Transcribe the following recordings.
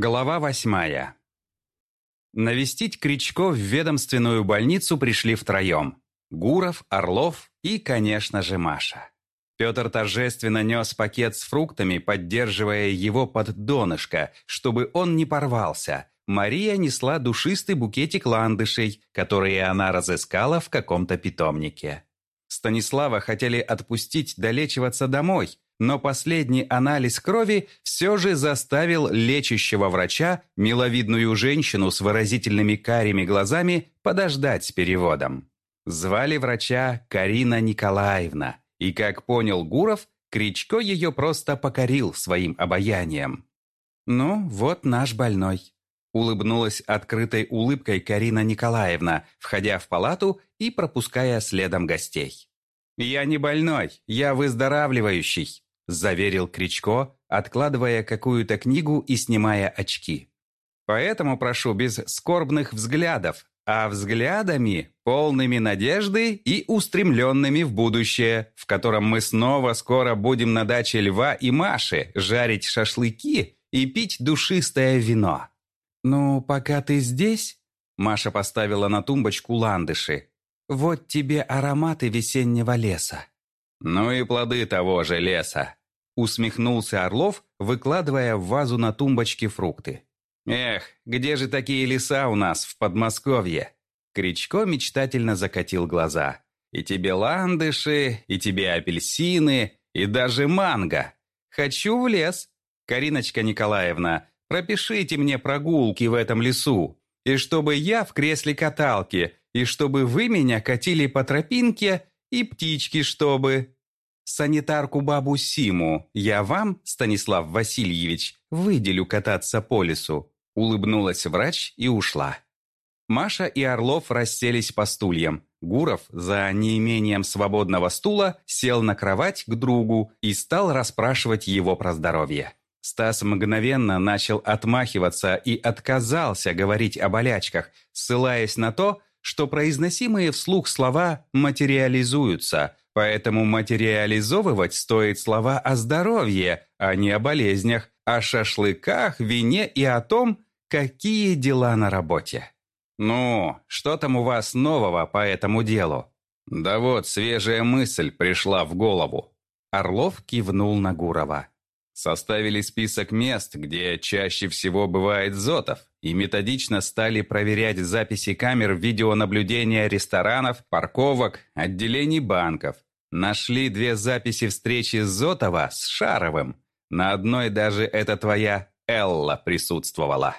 Глава восьмая. Навестить Кричко в ведомственную больницу пришли втроем. Гуров, Орлов и, конечно же, Маша. Петр торжественно нес пакет с фруктами, поддерживая его под донышко, чтобы он не порвался. Мария несла душистый букетик ландышей, которые она разыскала в каком-то питомнике. Станислава хотели отпустить долечиваться домой, но последний анализ крови все же заставил лечащего врача, миловидную женщину с выразительными карими глазами, подождать с переводом. Звали врача Карина Николаевна, и, как понял Гуров, Кричко ее просто покорил своим обаянием. «Ну, вот наш больной», — улыбнулась открытой улыбкой Карина Николаевна, входя в палату и пропуская следом гостей. «Я не больной, я выздоравливающий», заверил Кричко, откладывая какую-то книгу и снимая очки. Поэтому прошу без скорбных взглядов, а взглядами, полными надежды и устремленными в будущее, в котором мы снова скоро будем на даче Льва и Маши жарить шашлыки и пить душистое вино. «Ну, пока ты здесь...» Маша поставила на тумбочку ландыши. «Вот тебе ароматы весеннего леса». «Ну и плоды того же леса», Усмехнулся Орлов, выкладывая в вазу на тумбочке фрукты. «Эх, где же такие леса у нас в Подмосковье?» Кричко мечтательно закатил глаза. «И тебе ландыши, и тебе апельсины, и даже манго. Хочу в лес. Кариночка Николаевна, пропишите мне прогулки в этом лесу. И чтобы я в кресле каталки, и чтобы вы меня катили по тропинке, и птички чтобы...» санитарку бабу Симу я вам, Станислав Васильевич, выделю кататься по лесу», улыбнулась врач и ушла. Маша и Орлов расселись по стульям. Гуров, за неимением свободного стула, сел на кровать к другу и стал расспрашивать его про здоровье. Стас мгновенно начал отмахиваться и отказался говорить о болячках, ссылаясь на то, что произносимые вслух слова материализуются, Поэтому материализовывать стоит слова о здоровье, а не о болезнях, о шашлыках, вине и о том, какие дела на работе. «Ну, что там у вас нового по этому делу?» «Да вот, свежая мысль пришла в голову». Орлов кивнул на Гурова. Составили список мест, где чаще всего бывает зотов, и методично стали проверять записи камер видеонаблюдения ресторанов, парковок, отделений банков, Нашли две записи встречи Зотова с Шаровым. На одной даже эта твоя Элла присутствовала.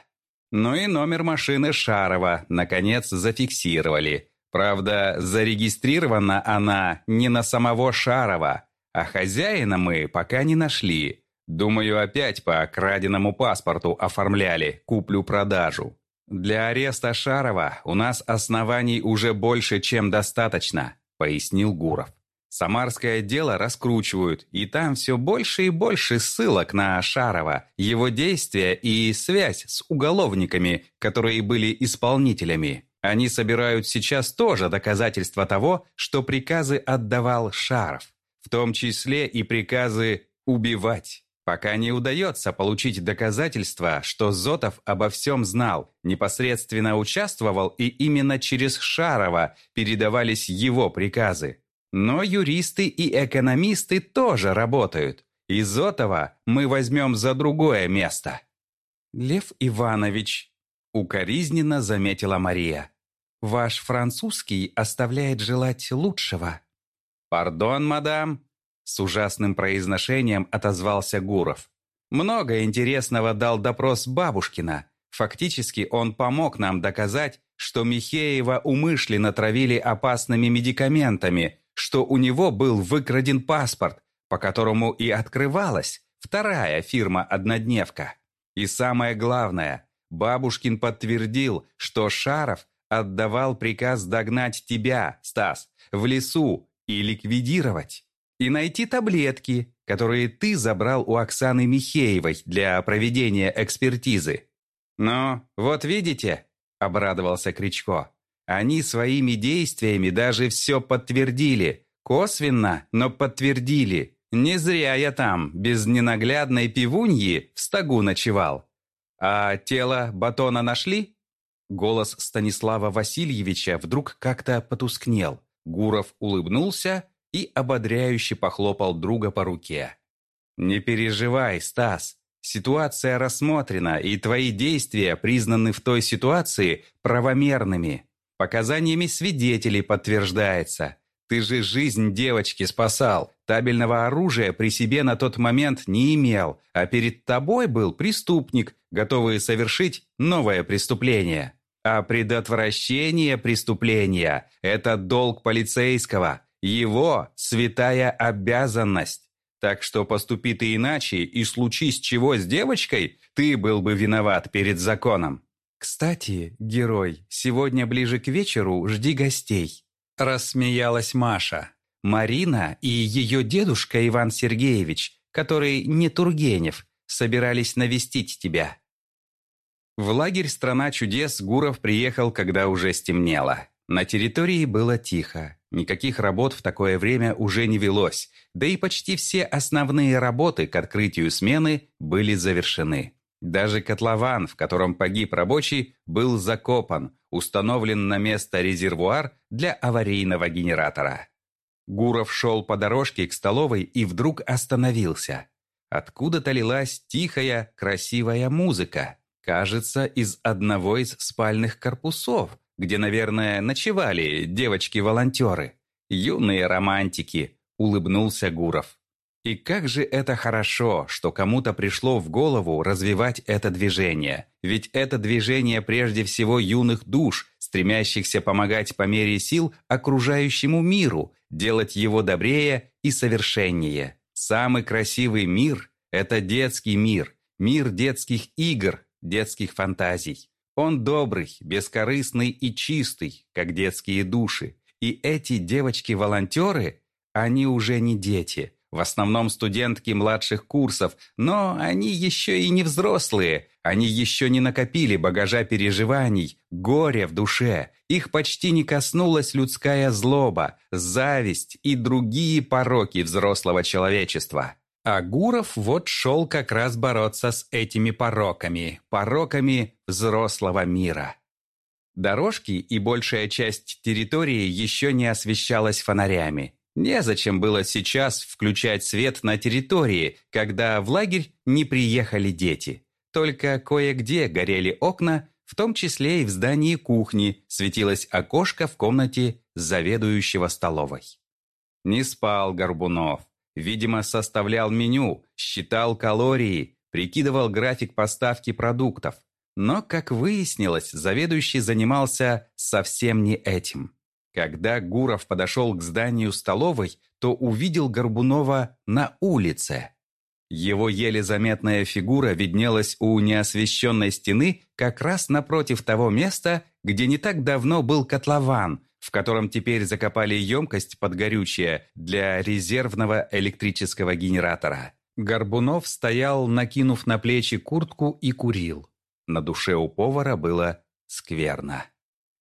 Ну и номер машины Шарова, наконец, зафиксировали. Правда, зарегистрирована она не на самого Шарова, а хозяина мы пока не нашли. Думаю, опять по краденому паспорту оформляли куплю-продажу. Для ареста Шарова у нас оснований уже больше, чем достаточно, пояснил Гуров. Самарское дело раскручивают, и там все больше и больше ссылок на Шарова, его действия и связь с уголовниками, которые были исполнителями. Они собирают сейчас тоже доказательства того, что приказы отдавал Шаров, в том числе и приказы «убивать». Пока не удается получить доказательства, что Зотов обо всем знал, непосредственно участвовал и именно через Шарова передавались его приказы. Но юристы и экономисты тоже работают. Изотова мы возьмем за другое место. Лев Иванович, укоризненно заметила Мария. Ваш французский оставляет желать лучшего. Пардон, мадам, с ужасным произношением отозвался Гуров. Много интересного дал допрос Бабушкина. Фактически он помог нам доказать, что Михеева умышленно травили опасными медикаментами, что у него был выкраден паспорт, по которому и открывалась вторая фирма-однодневка. И самое главное, Бабушкин подтвердил, что Шаров отдавал приказ догнать тебя, Стас, в лесу и ликвидировать. И найти таблетки, которые ты забрал у Оксаны Михеевой для проведения экспертизы. «Ну, вот видите», — обрадовался Кричко, они своими действиями даже все подтвердили. Косвенно, но подтвердили. Не зря я там, без ненаглядной пивуньи, в стогу ночевал. А тело Батона нашли?» Голос Станислава Васильевича вдруг как-то потускнел. Гуров улыбнулся и ободряюще похлопал друга по руке. «Не переживай, Стас. Ситуация рассмотрена, и твои действия признаны в той ситуации правомерными. Показаниями свидетелей подтверждается. Ты же жизнь девочки спасал. Табельного оружия при себе на тот момент не имел, а перед тобой был преступник, готовый совершить новое преступление. А предотвращение преступления – это долг полицейского, его святая обязанность. Так что поступи ты иначе, и случись чего с девочкой, ты был бы виноват перед законом. Кстати, герой, сегодня ближе к вечеру жди гостей. Рассмеялась Маша. Марина и ее дедушка Иван Сергеевич, который не Тургенев, собирались навестить тебя. В лагерь «Страна чудес» Гуров приехал, когда уже стемнело. На территории было тихо. Никаких работ в такое время уже не велось, да и почти все основные работы к открытию смены были завершены. Даже котлован, в котором погиб рабочий, был закопан, установлен на место резервуар для аварийного генератора. Гуров шел по дорожке к столовой и вдруг остановился. Откуда-то лилась тихая, красивая музыка. Кажется, из одного из спальных корпусов, где, наверное, ночевали девочки-волонтеры. Юные романтики, улыбнулся Гуров. И как же это хорошо, что кому-то пришло в голову развивать это движение. Ведь это движение прежде всего юных душ, стремящихся помогать по мере сил окружающему миру, делать его добрее и совершеннее. Самый красивый мир – это детский мир, мир детских игр, детских фантазий. Он добрый, бескорыстный и чистый, как детские души. И эти девочки-волонтеры, они уже не дети – в основном студентки младших курсов, но они еще и не взрослые. Они еще не накопили багажа переживаний, горя в душе. Их почти не коснулась людская злоба, зависть и другие пороки взрослого человечества. А Гуров вот шел как раз бороться с этими пороками, пороками взрослого мира. Дорожки и большая часть территории еще не освещалась фонарями. Незачем было сейчас включать свет на территории, когда в лагерь не приехали дети. Только кое-где горели окна, в том числе и в здании кухни светилось окошко в комнате заведующего столовой. Не спал Горбунов. Видимо, составлял меню, считал калории, прикидывал график поставки продуктов. Но, как выяснилось, заведующий занимался совсем не этим. Когда Гуров подошел к зданию столовой, то увидел Горбунова на улице. Его еле заметная фигура виднелась у неосвещенной стены как раз напротив того места, где не так давно был котлован, в котором теперь закопали емкость под горючее для резервного электрического генератора. Горбунов стоял, накинув на плечи куртку и курил. На душе у повара было скверно.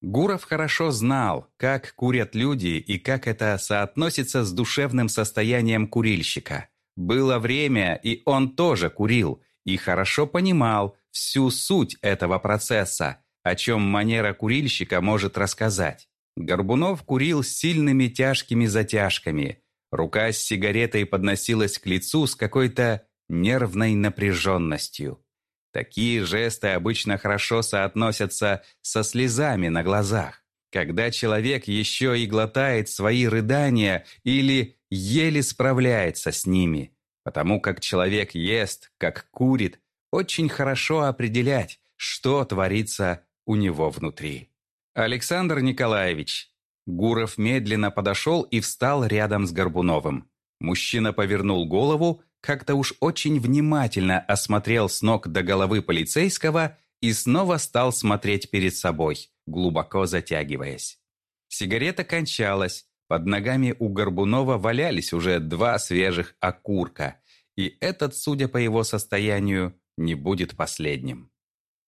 Гуров хорошо знал, как курят люди и как это соотносится с душевным состоянием курильщика. Было время, и он тоже курил, и хорошо понимал всю суть этого процесса, о чем манера курильщика может рассказать. Горбунов курил с сильными тяжкими затяжками. Рука с сигаретой подносилась к лицу с какой-то нервной напряженностью. Такие жесты обычно хорошо соотносятся со слезами на глазах. Когда человек еще и глотает свои рыдания или еле справляется с ними. Потому как человек ест, как курит, очень хорошо определять, что творится у него внутри. Александр Николаевич. Гуров медленно подошел и встал рядом с Горбуновым. Мужчина повернул голову как-то уж очень внимательно осмотрел с ног до головы полицейского и снова стал смотреть перед собой, глубоко затягиваясь. Сигарета кончалась, под ногами у Горбунова валялись уже два свежих окурка, и этот, судя по его состоянию, не будет последним.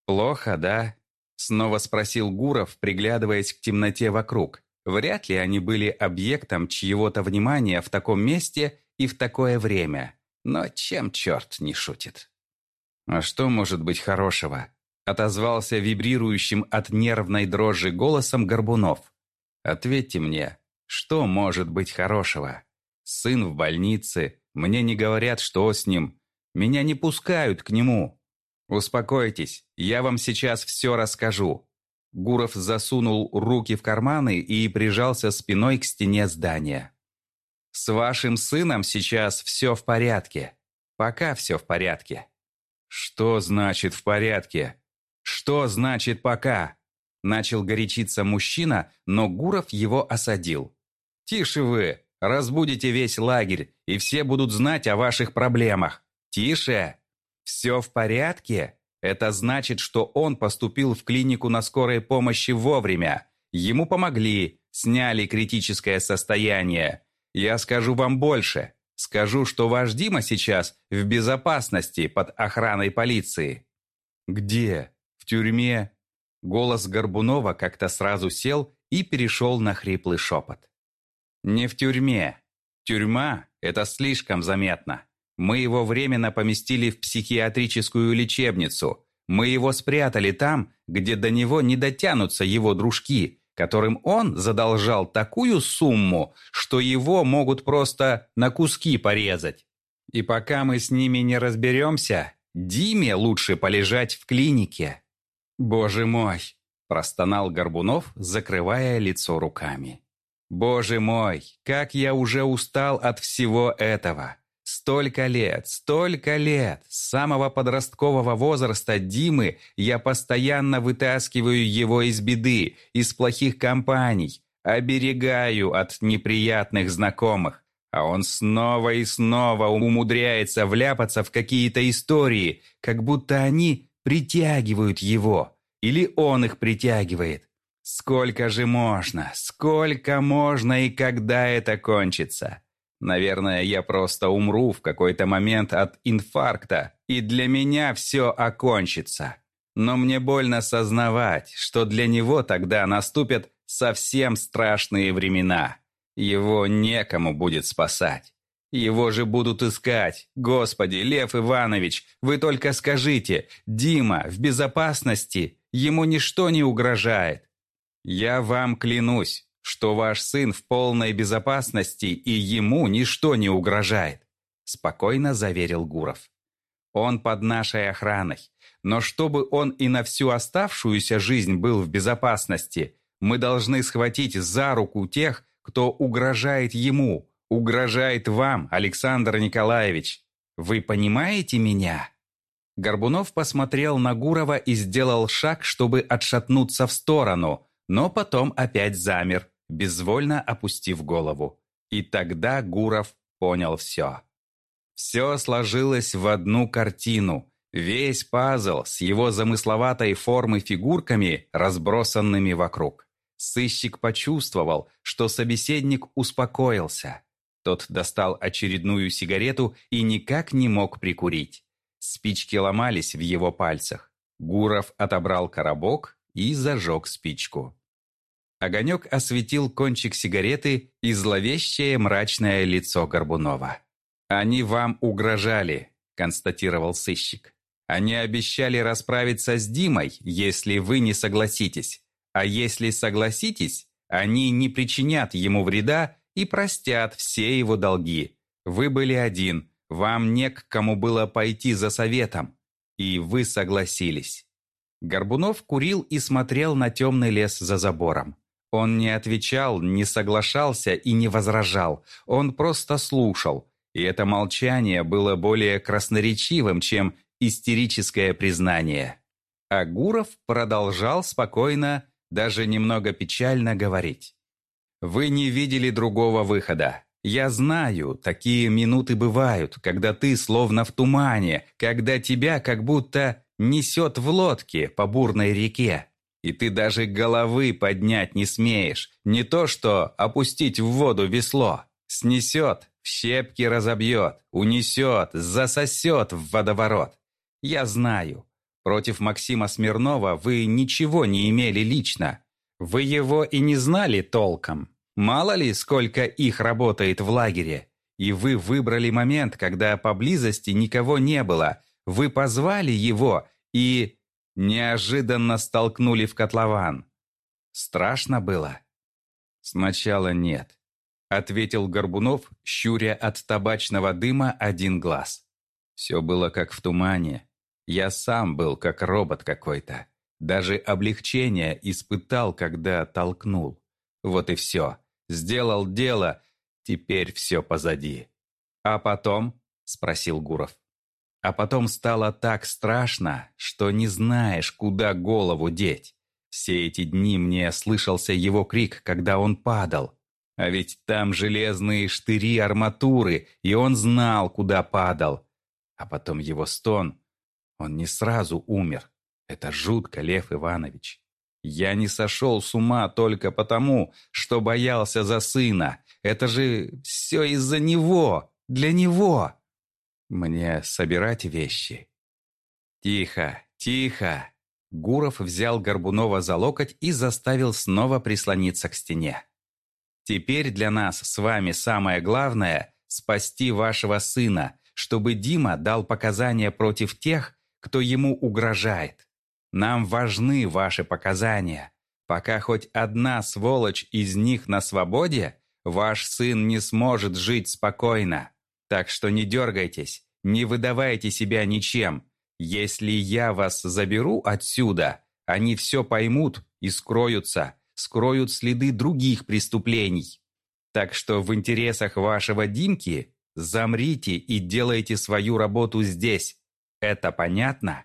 «Плохо, да?» — снова спросил Гуров, приглядываясь к темноте вокруг. Вряд ли они были объектом чьего-то внимания в таком месте и в такое время. Но чем черт не шутит? «А что может быть хорошего?» отозвался вибрирующим от нервной дрожи голосом Горбунов. «Ответьте мне, что может быть хорошего? Сын в больнице, мне не говорят, что с ним. Меня не пускают к нему. Успокойтесь, я вам сейчас все расскажу». Гуров засунул руки в карманы и прижался спиной к стене здания. «С вашим сыном сейчас все в порядке. Пока все в порядке». «Что значит «в порядке»?» «Что значит «пока»?» Начал горячиться мужчина, но Гуров его осадил. «Тише вы! Разбудите весь лагерь, и все будут знать о ваших проблемах. Тише! Все в порядке? Это значит, что он поступил в клинику на скорой помощи вовремя. Ему помогли, сняли критическое состояние. Я скажу вам больше. Скажу, что ваш Дима сейчас в безопасности под охраной полиции». «Где?» В тюрьме голос Горбунова как-то сразу сел и перешел на хриплый шепот. «Не в тюрьме. Тюрьма – это слишком заметно. Мы его временно поместили в психиатрическую лечебницу. Мы его спрятали там, где до него не дотянутся его дружки, которым он задолжал такую сумму, что его могут просто на куски порезать. И пока мы с ними не разберемся, Диме лучше полежать в клинике. «Боже мой!» – простонал Горбунов, закрывая лицо руками. «Боже мой, как я уже устал от всего этого! Столько лет, столько лет! С самого подросткового возраста Димы я постоянно вытаскиваю его из беды, из плохих компаний, оберегаю от неприятных знакомых, а он снова и снова умудряется вляпаться в какие-то истории, как будто они притягивают его, или он их притягивает. Сколько же можно, сколько можно и когда это кончится? Наверное, я просто умру в какой-то момент от инфаркта, и для меня все окончится. Но мне больно сознавать, что для него тогда наступят совсем страшные времена. Его некому будет спасать. Его же будут искать. Господи, Лев Иванович, вы только скажите, Дима в безопасности? Ему ничто не угрожает. Я вам клянусь, что ваш сын в полной безопасности и ему ничто не угрожает», спокойно заверил Гуров. «Он под нашей охраной. Но чтобы он и на всю оставшуюся жизнь был в безопасности, мы должны схватить за руку тех, кто угрожает ему, угрожает вам, Александр Николаевич. Вы понимаете меня?» Горбунов посмотрел на Гурова и сделал шаг, чтобы отшатнуться в сторону, но потом опять замер, безвольно опустив голову. И тогда Гуров понял все. Все сложилось в одну картину. Весь пазл с его замысловатой формы фигурками, разбросанными вокруг. Сыщик почувствовал, что собеседник успокоился. Тот достал очередную сигарету и никак не мог прикурить. Спички ломались в его пальцах. Гуров отобрал коробок и зажег спичку. Огонек осветил кончик сигареты и зловещее мрачное лицо Горбунова. «Они вам угрожали», – констатировал сыщик. «Они обещали расправиться с Димой, если вы не согласитесь. А если согласитесь, они не причинят ему вреда и простят все его долги. Вы были один, вам не к кому было пойти за советом. И вы согласились». Горбунов курил и смотрел на темный лес за забором. Он не отвечал, не соглашался и не возражал. Он просто слушал. И это молчание было более красноречивым, чем истерическое признание. А Гуров продолжал спокойно даже немного печально говорить. «Вы не видели другого выхода. Я знаю, такие минуты бывают, когда ты словно в тумане, когда тебя как будто несет в лодке по бурной реке, и ты даже головы поднять не смеешь, не то что опустить в воду весло. Снесет, в щепки разобьет, унесет, засосет в водоворот. Я знаю, Против Максима Смирнова вы ничего не имели лично. Вы его и не знали толком. Мало ли, сколько их работает в лагере. И вы выбрали момент, когда поблизости никого не было. вы позвали его и неожиданно столкнули в котлован. Страшно было? Сначала нет, ответил Горбунов, щуря от табачного дыма один глаз. Все было как в тумане. Я сам был как робот какой-то. Даже облегчение испытал, когда толкнул. Вот и все. Сделал дело, теперь все позади. А потом? Спросил Гуров. А потом стало так страшно, что не знаешь, куда голову деть. Все эти дни мне слышался его крик, когда он падал. А ведь там железные штыри арматуры, и он знал, куда падал. А потом его стон. Он не сразу умер. Это жутко, Лев Иванович. Я не сошел с ума только потому, что боялся за сына. Это же все из-за него, для него. Мне собирать вещи. Тихо, тихо. Гуров взял Горбунова за локоть и заставил снова прислониться к стене. Теперь для нас с вами самое главное – спасти вашего сына, чтобы Дима дал показания против тех, кто ему угрожает. Нам важны ваши показания. Пока хоть одна сволочь из них на свободе, ваш сын не сможет жить спокойно. Так что не дергайтесь, не выдавайте себя ничем. Если я вас заберу отсюда, они все поймут и скроются, скроют следы других преступлений. Так что в интересах вашего Димки замрите и делайте свою работу здесь. Это понятно?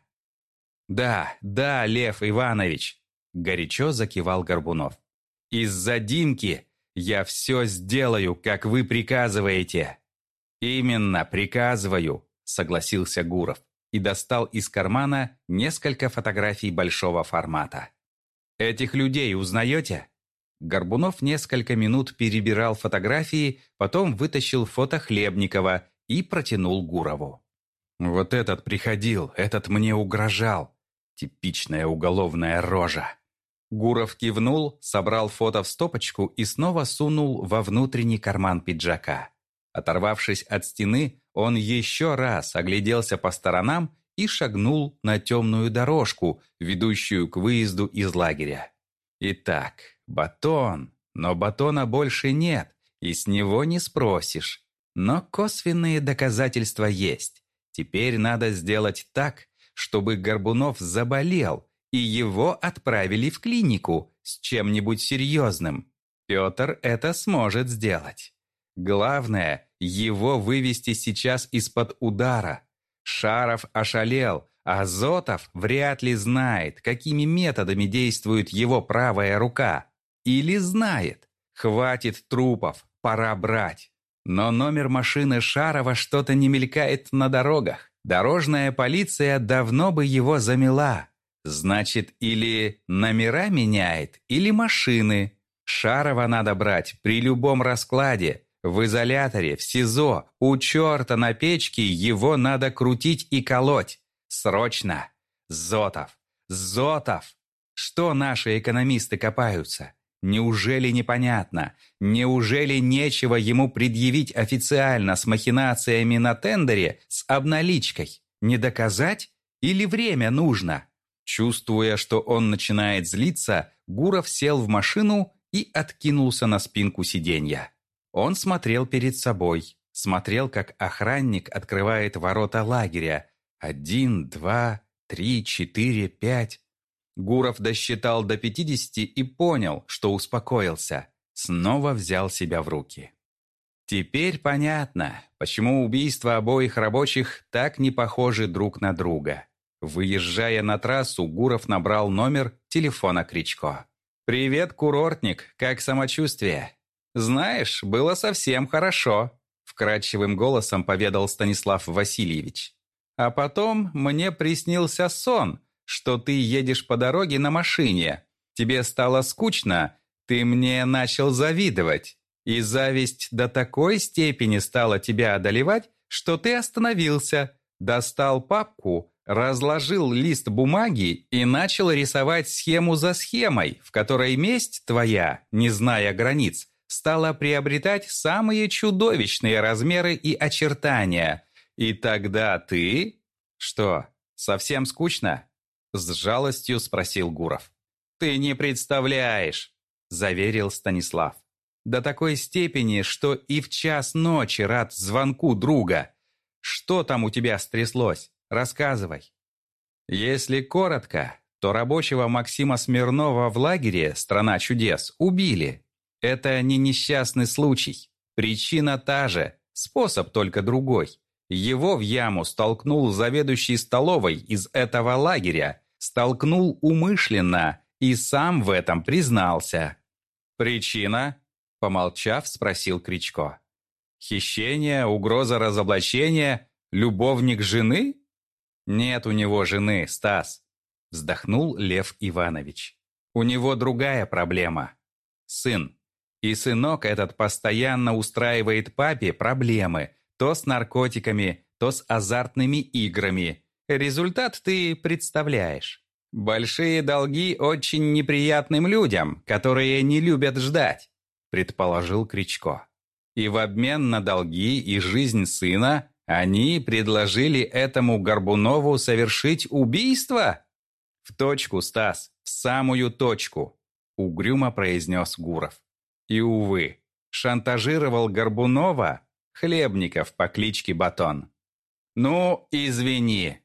Да, да, Лев Иванович, горячо закивал Горбунов. Из-за Димки я все сделаю, как вы приказываете. «Именно, приказываю», — согласился Гуров и достал из кармана несколько фотографий большого формата. «Этих людей узнаете?» Горбунов несколько минут перебирал фотографии, потом вытащил фото Хлебникова и протянул Гурову. «Вот этот приходил, этот мне угрожал. Типичная уголовная рожа». Гуров кивнул, собрал фото в стопочку и снова сунул во внутренний карман пиджака. Оторвавшись от стены, он еще раз огляделся по сторонам и шагнул на темную дорожку, ведущую к выезду из лагеря. Итак, батон. Но батона больше нет, и с него не спросишь. Но косвенные доказательства есть. Теперь надо сделать так, чтобы Горбунов заболел, и его отправили в клинику с чем-нибудь серьезным. Петр это сможет сделать. Главное, его вывести сейчас из-под удара. Шаров ошалел, а Зотов вряд ли знает, какими методами действует его правая рука. Или знает. Хватит трупов, пора брать. Но номер машины Шарова что-то не мелькает на дорогах. Дорожная полиция давно бы его замела. Значит, или номера меняет, или машины. Шарова надо брать при любом раскладе, в изоляторе, в СИЗО, у черта на печке его надо крутить и колоть. Срочно. Зотов. Зотов. Что наши экономисты копаются? Неужели непонятно? Неужели нечего ему предъявить официально с махинациями на тендере с обналичкой? Не доказать? Или время нужно? Чувствуя, что он начинает злиться, Гуров сел в машину и откинулся на спинку сиденья. Он смотрел перед собой, смотрел, как охранник открывает ворота лагеря. Один, два, три, четыре, пять. Гуров досчитал до пятидесяти и понял, что успокоился. Снова взял себя в руки. Теперь понятно, почему убийства обоих рабочих так не похожи друг на друга. Выезжая на трассу, Гуров набрал номер телефона Кричко. «Привет, курортник, как самочувствие?» «Знаешь, было совсем хорошо», — вкрадчивым голосом поведал Станислав Васильевич. «А потом мне приснился сон, что ты едешь по дороге на машине. Тебе стало скучно, ты мне начал завидовать. И зависть до такой степени стала тебя одолевать, что ты остановился, достал папку, разложил лист бумаги и начал рисовать схему за схемой, в которой месть твоя, не зная границ, стала приобретать самые чудовищные размеры и очертания. И тогда ты... «Что, совсем скучно?» С жалостью спросил Гуров. «Ты не представляешь!» Заверил Станислав. До такой степени, что и в час ночи рад звонку друга. Что там у тебя стряслось? Рассказывай. Если коротко, то рабочего Максима Смирнова в лагере «Страна чудес» убили. Это не несчастный случай. Причина та же, способ только другой. Его в яму столкнул заведующий столовой из этого лагеря, столкнул умышленно и сам в этом признался. «Причина?» – помолчав, спросил Кричко. «Хищение, угроза разоблачения, любовник жены?» «Нет у него жены, Стас», – вздохнул Лев Иванович. «У него другая проблема. Сын. И сынок этот постоянно устраивает папе проблемы – то с наркотиками, то с азартными играми. Результат ты представляешь. Большие долги очень неприятным людям, которые не любят ждать, предположил Кричко. И в обмен на долги и жизнь сына они предложили этому Горбунову совершить убийство? В точку, Стас, в самую точку, угрюмо произнес Гуров. И, увы, шантажировал Горбунова Хлебников по кличке Батон. «Ну, извини.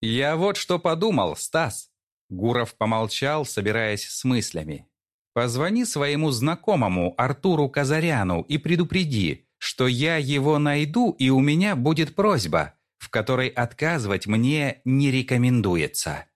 Я вот что подумал, Стас». Гуров помолчал, собираясь с мыслями. «Позвони своему знакомому Артуру Казаряну и предупреди, что я его найду и у меня будет просьба, в которой отказывать мне не рекомендуется».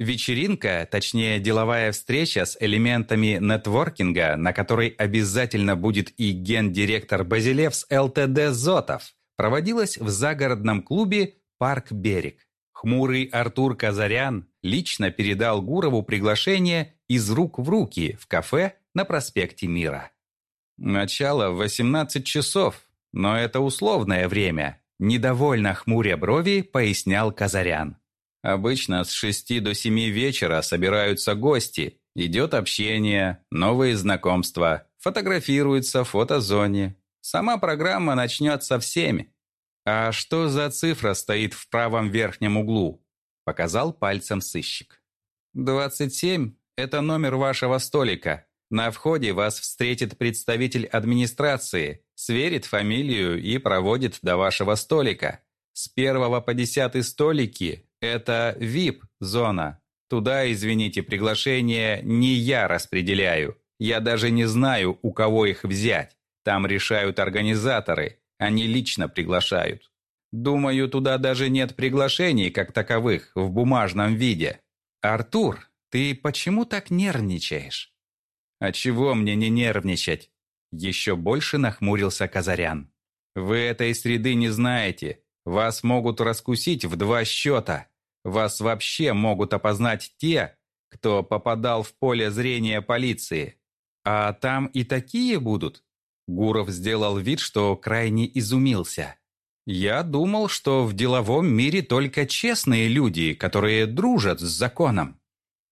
Вечеринка, точнее деловая встреча с элементами нетворкинга, на которой обязательно будет и гендиректор Базилевс ЛТД Зотов, проводилась в загородном клубе «Парк Берег». Хмурый Артур Казарян лично передал Гурову приглашение из рук в руки в кафе на проспекте Мира. Начало в 18 часов, но это условное время. Недовольно хмуря брови, пояснял Казарян. Обычно с шести до семи вечера собираются гости, идет общение, новые знакомства, фотографируются в фотозоне. Сама программа начнется в семь. «А что за цифра стоит в правом верхнем углу?» – показал пальцем сыщик. «Двадцать семь – это номер вашего столика. На входе вас встретит представитель администрации, сверит фамилию и проводит до вашего столика. С первого по десятый столики это VIP-зона. Туда, извините, приглашение не я распределяю. Я даже не знаю, у кого их взять. Там решают организаторы. Они лично приглашают. Думаю, туда даже нет приглашений как таковых в бумажном виде. Артур, ты почему так нервничаешь? А чего мне не нервничать? Еще больше нахмурился Казарян. Вы этой среды не знаете. Вас могут раскусить в два счета. Вас вообще могут опознать те, кто попадал в поле зрения полиции. А там и такие будут?» Гуров сделал вид, что крайне изумился. «Я думал, что в деловом мире только честные люди, которые дружат с законом.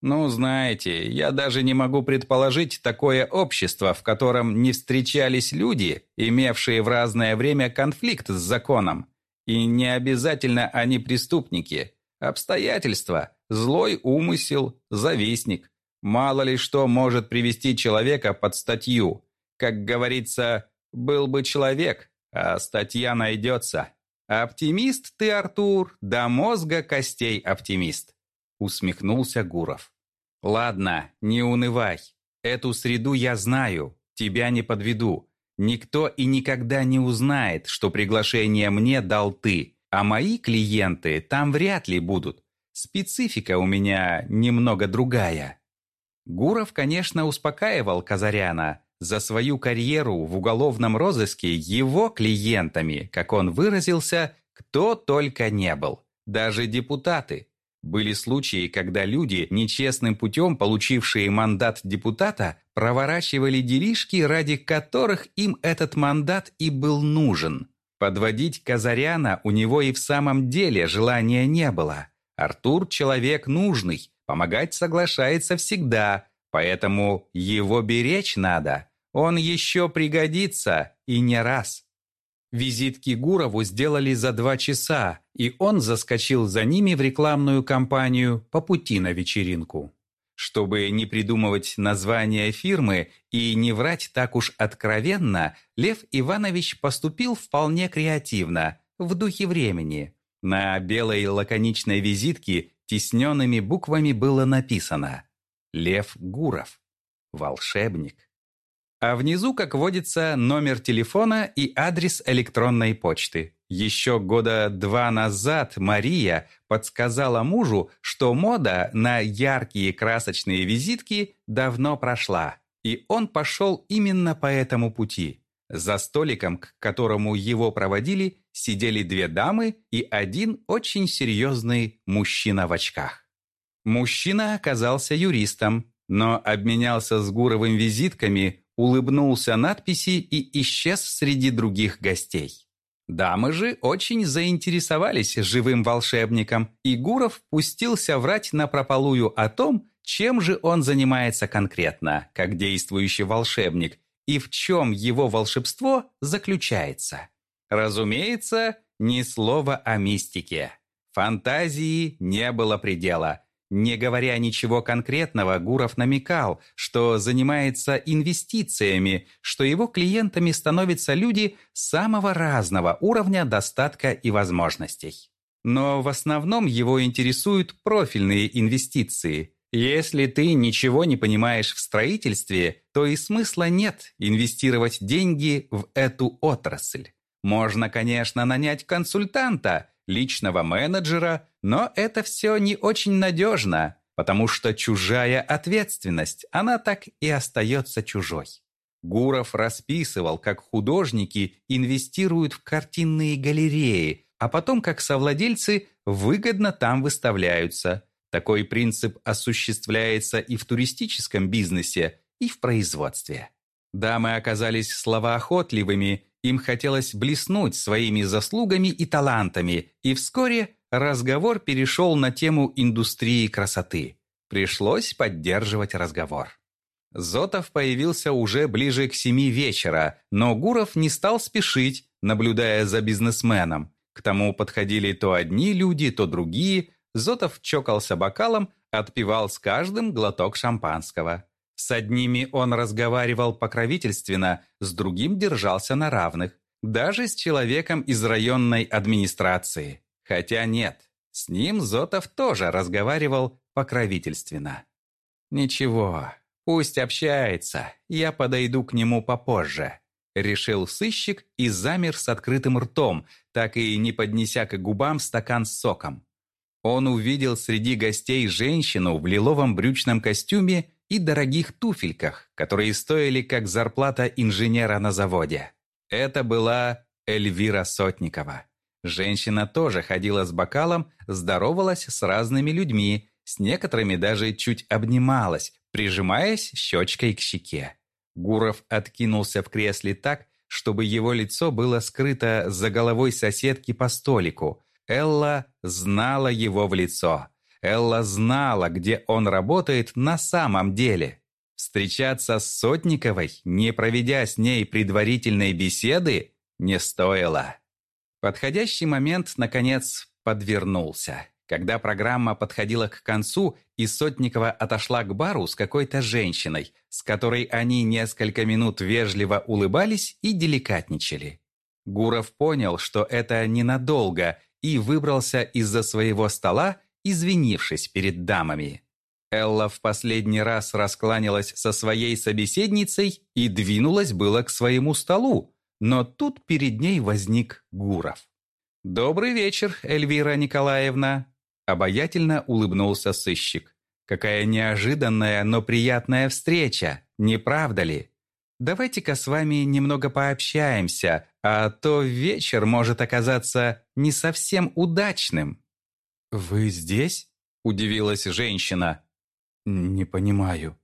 Ну, знаете, я даже не могу предположить такое общество, в котором не встречались люди, имевшие в разное время конфликт с законом. И не обязательно они преступники. Обстоятельства, злой умысел, завистник. Мало ли что может привести человека под статью. Как говорится, был бы человек, а статья найдется. Оптимист ты, Артур, до мозга костей оптимист. Усмехнулся Гуров. Ладно, не унывай. Эту среду я знаю, тебя не подведу. Никто и никогда не узнает, что приглашение мне дал ты. А мои клиенты там вряд ли будут. Специфика у меня немного другая. Гуров, конечно, успокаивал Казаряна. За свою карьеру в уголовном розыске его клиентами, как он выразился, кто только не был. Даже депутаты. Были случаи, когда люди, нечестным путем получившие мандат депутата, проворачивали делишки, ради которых им этот мандат и был нужен. Подводить Казаряна у него и в самом деле желания не было. Артур человек нужный, помогать соглашается всегда, поэтому его беречь надо. Он еще пригодится, и не раз. Визитки Гурову сделали за два часа, и он заскочил за ними в рекламную кампанию по пути на вечеринку. Чтобы не придумывать название фирмы и не врать так уж откровенно, Лев Иванович поступил вполне креативно, в духе времени. На белой лаконичной визитке тисненными буквами было написано «Лев Гуров. Волшебник». А внизу, как водится, номер телефона и адрес электронной почты. Еще года два назад Мария подсказала мужу, что мода на яркие красочные визитки давно прошла, и он пошел именно по этому пути. За столиком, к которому его проводили, сидели две дамы и один очень серьезный мужчина в очках. Мужчина оказался юристом, но обменялся с Гуровым визитками улыбнулся надписи и исчез среди других гостей. Дамы же очень заинтересовались живым волшебником, и Гуров пустился врать напропалую о том, чем же он занимается конкретно, как действующий волшебник, и в чем его волшебство заключается. Разумеется, ни слова о мистике. Фантазии не было предела – не говоря ничего конкретного, Гуров намекал, что занимается инвестициями, что его клиентами становятся люди самого разного уровня достатка и возможностей. Но в основном его интересуют профильные инвестиции. Если ты ничего не понимаешь в строительстве, то и смысла нет инвестировать деньги в эту отрасль. Можно, конечно, нанять консультанта, личного менеджера, но это все не очень надежно, потому что чужая ответственность, она так и остается чужой. Гуров расписывал, как художники инвестируют в картинные галереи, а потом как совладельцы выгодно там выставляются. Такой принцип осуществляется и в туристическом бизнесе, и в производстве. Дамы оказались словоохотливыми им хотелось блеснуть своими заслугами и талантами, и вскоре разговор перешел на тему индустрии красоты. Пришлось поддерживать разговор. Зотов появился уже ближе к семи вечера, но Гуров не стал спешить, наблюдая за бизнесменом. К тому подходили то одни люди, то другие. Зотов чокался бокалом, отпивал с каждым глоток шампанского. С одними он разговаривал покровительственно, с другим держался на равных, даже с человеком из районной администрации. Хотя нет, с ним Зотов тоже разговаривал покровительственно. «Ничего, пусть общается, я подойду к нему попозже», решил сыщик и замер с открытым ртом, так и не поднеся к губам стакан с соком. Он увидел среди гостей женщину в лиловом брючном костюме и дорогих туфельках, которые стоили как зарплата инженера на заводе. Это была Эльвира Сотникова. Женщина тоже ходила с бокалом, здоровалась с разными людьми, с некоторыми даже чуть обнималась, прижимаясь щечкой к щеке. Гуров откинулся в кресле так, чтобы его лицо было скрыто за головой соседки по столику. Элла знала его в лицо. Элла знала, где он работает на самом деле. Встречаться с Сотниковой, не проведя с ней предварительной беседы, не стоило. Подходящий момент, наконец, подвернулся. Когда программа подходила к концу, и Сотникова отошла к бару с какой-то женщиной, с которой они несколько минут вежливо улыбались и деликатничали. Гуров понял, что это ненадолго, и выбрался из-за своего стола извинившись перед дамами. Элла в последний раз раскланялась со своей собеседницей и двинулась было к своему столу, но тут перед ней возник Гуров. «Добрый вечер, Эльвира Николаевна!» Обаятельно улыбнулся сыщик. «Какая неожиданная, но приятная встреча, не правда ли? Давайте-ка с вами немного пообщаемся, а то вечер может оказаться не совсем удачным». «Вы здесь?» – удивилась женщина. «Не понимаю».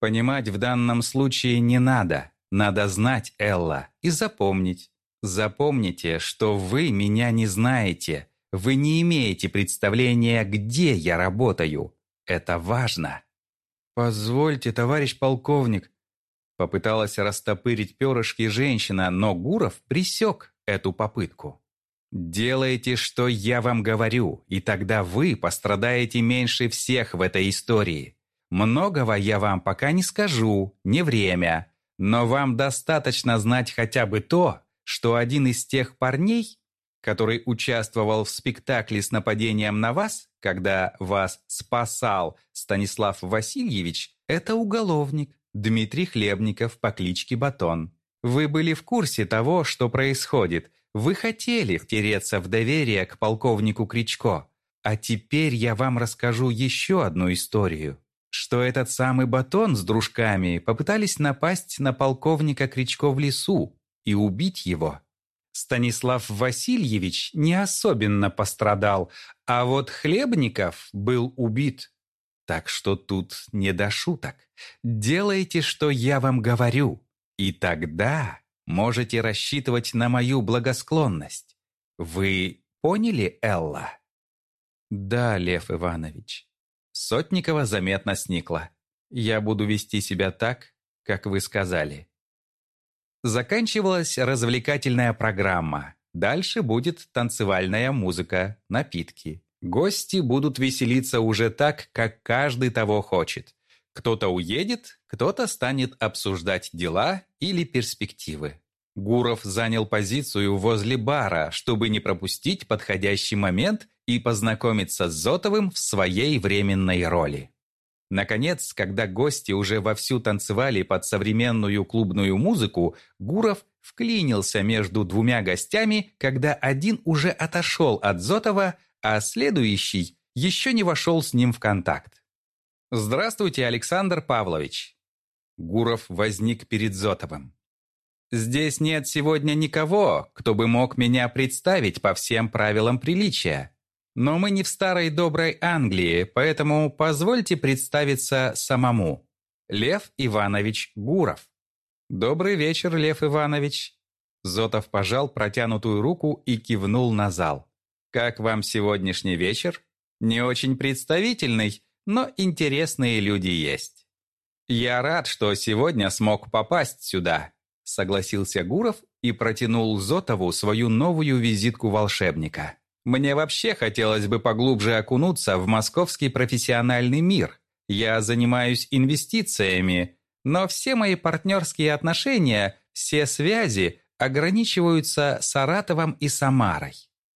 «Понимать в данном случае не надо. Надо знать, Элла, и запомнить. Запомните, что вы меня не знаете. Вы не имеете представления, где я работаю. Это важно». «Позвольте, товарищ полковник». Попыталась растопырить перышки женщина, но Гуров присек эту попытку. Делайте, что я вам говорю, и тогда вы пострадаете меньше всех в этой истории. Многого я вам пока не скажу, не время, но вам достаточно знать хотя бы то, что один из тех парней, который участвовал в спектакле с нападением на вас, когда вас спасал Станислав Васильевич, это уголовник Дмитрий Хлебников по кличке Батон. Вы были в курсе того, что происходит. Вы хотели втереться в доверие к полковнику Кричко. А теперь я вам расскажу еще одну историю. Что этот самый Батон с дружками попытались напасть на полковника Кричко в лесу и убить его. Станислав Васильевич не особенно пострадал, а вот Хлебников был убит. Так что тут не до шуток. Делайте, что я вам говорю, и тогда можете рассчитывать на мою благосклонность. Вы поняли, Элла? Да, Лев Иванович. Сотникова заметно сникла. Я буду вести себя так, как вы сказали. Заканчивалась развлекательная программа. Дальше будет танцевальная музыка, напитки. Гости будут веселиться уже так, как каждый того хочет. Кто-то уедет, кто-то станет обсуждать дела или перспективы. Гуров занял позицию возле бара, чтобы не пропустить подходящий момент и познакомиться с Зотовым в своей временной роли. Наконец, когда гости уже вовсю танцевали под современную клубную музыку, Гуров вклинился между двумя гостями, когда один уже отошел от Зотова, а следующий еще не вошел с ним в контакт. «Здравствуйте, Александр Павлович!» Гуров возник перед Зотовым. «Здесь нет сегодня никого, кто бы мог меня представить по всем правилам приличия. Но мы не в старой доброй Англии, поэтому позвольте представиться самому. Лев Иванович Гуров. Добрый вечер, Лев Иванович. Зотов пожал протянутую руку и кивнул на зал. Как вам сегодняшний вечер? Не очень представительный, но интересные люди есть. Я рад, что сегодня смог попасть сюда, согласился Гуров и протянул Зотову свою новую визитку волшебника. Мне вообще хотелось бы поглубже окунуться в московский профессиональный мир. Я занимаюсь инвестициями, но все мои партнерские отношения, все связи ограничиваются Саратовом и Самарой.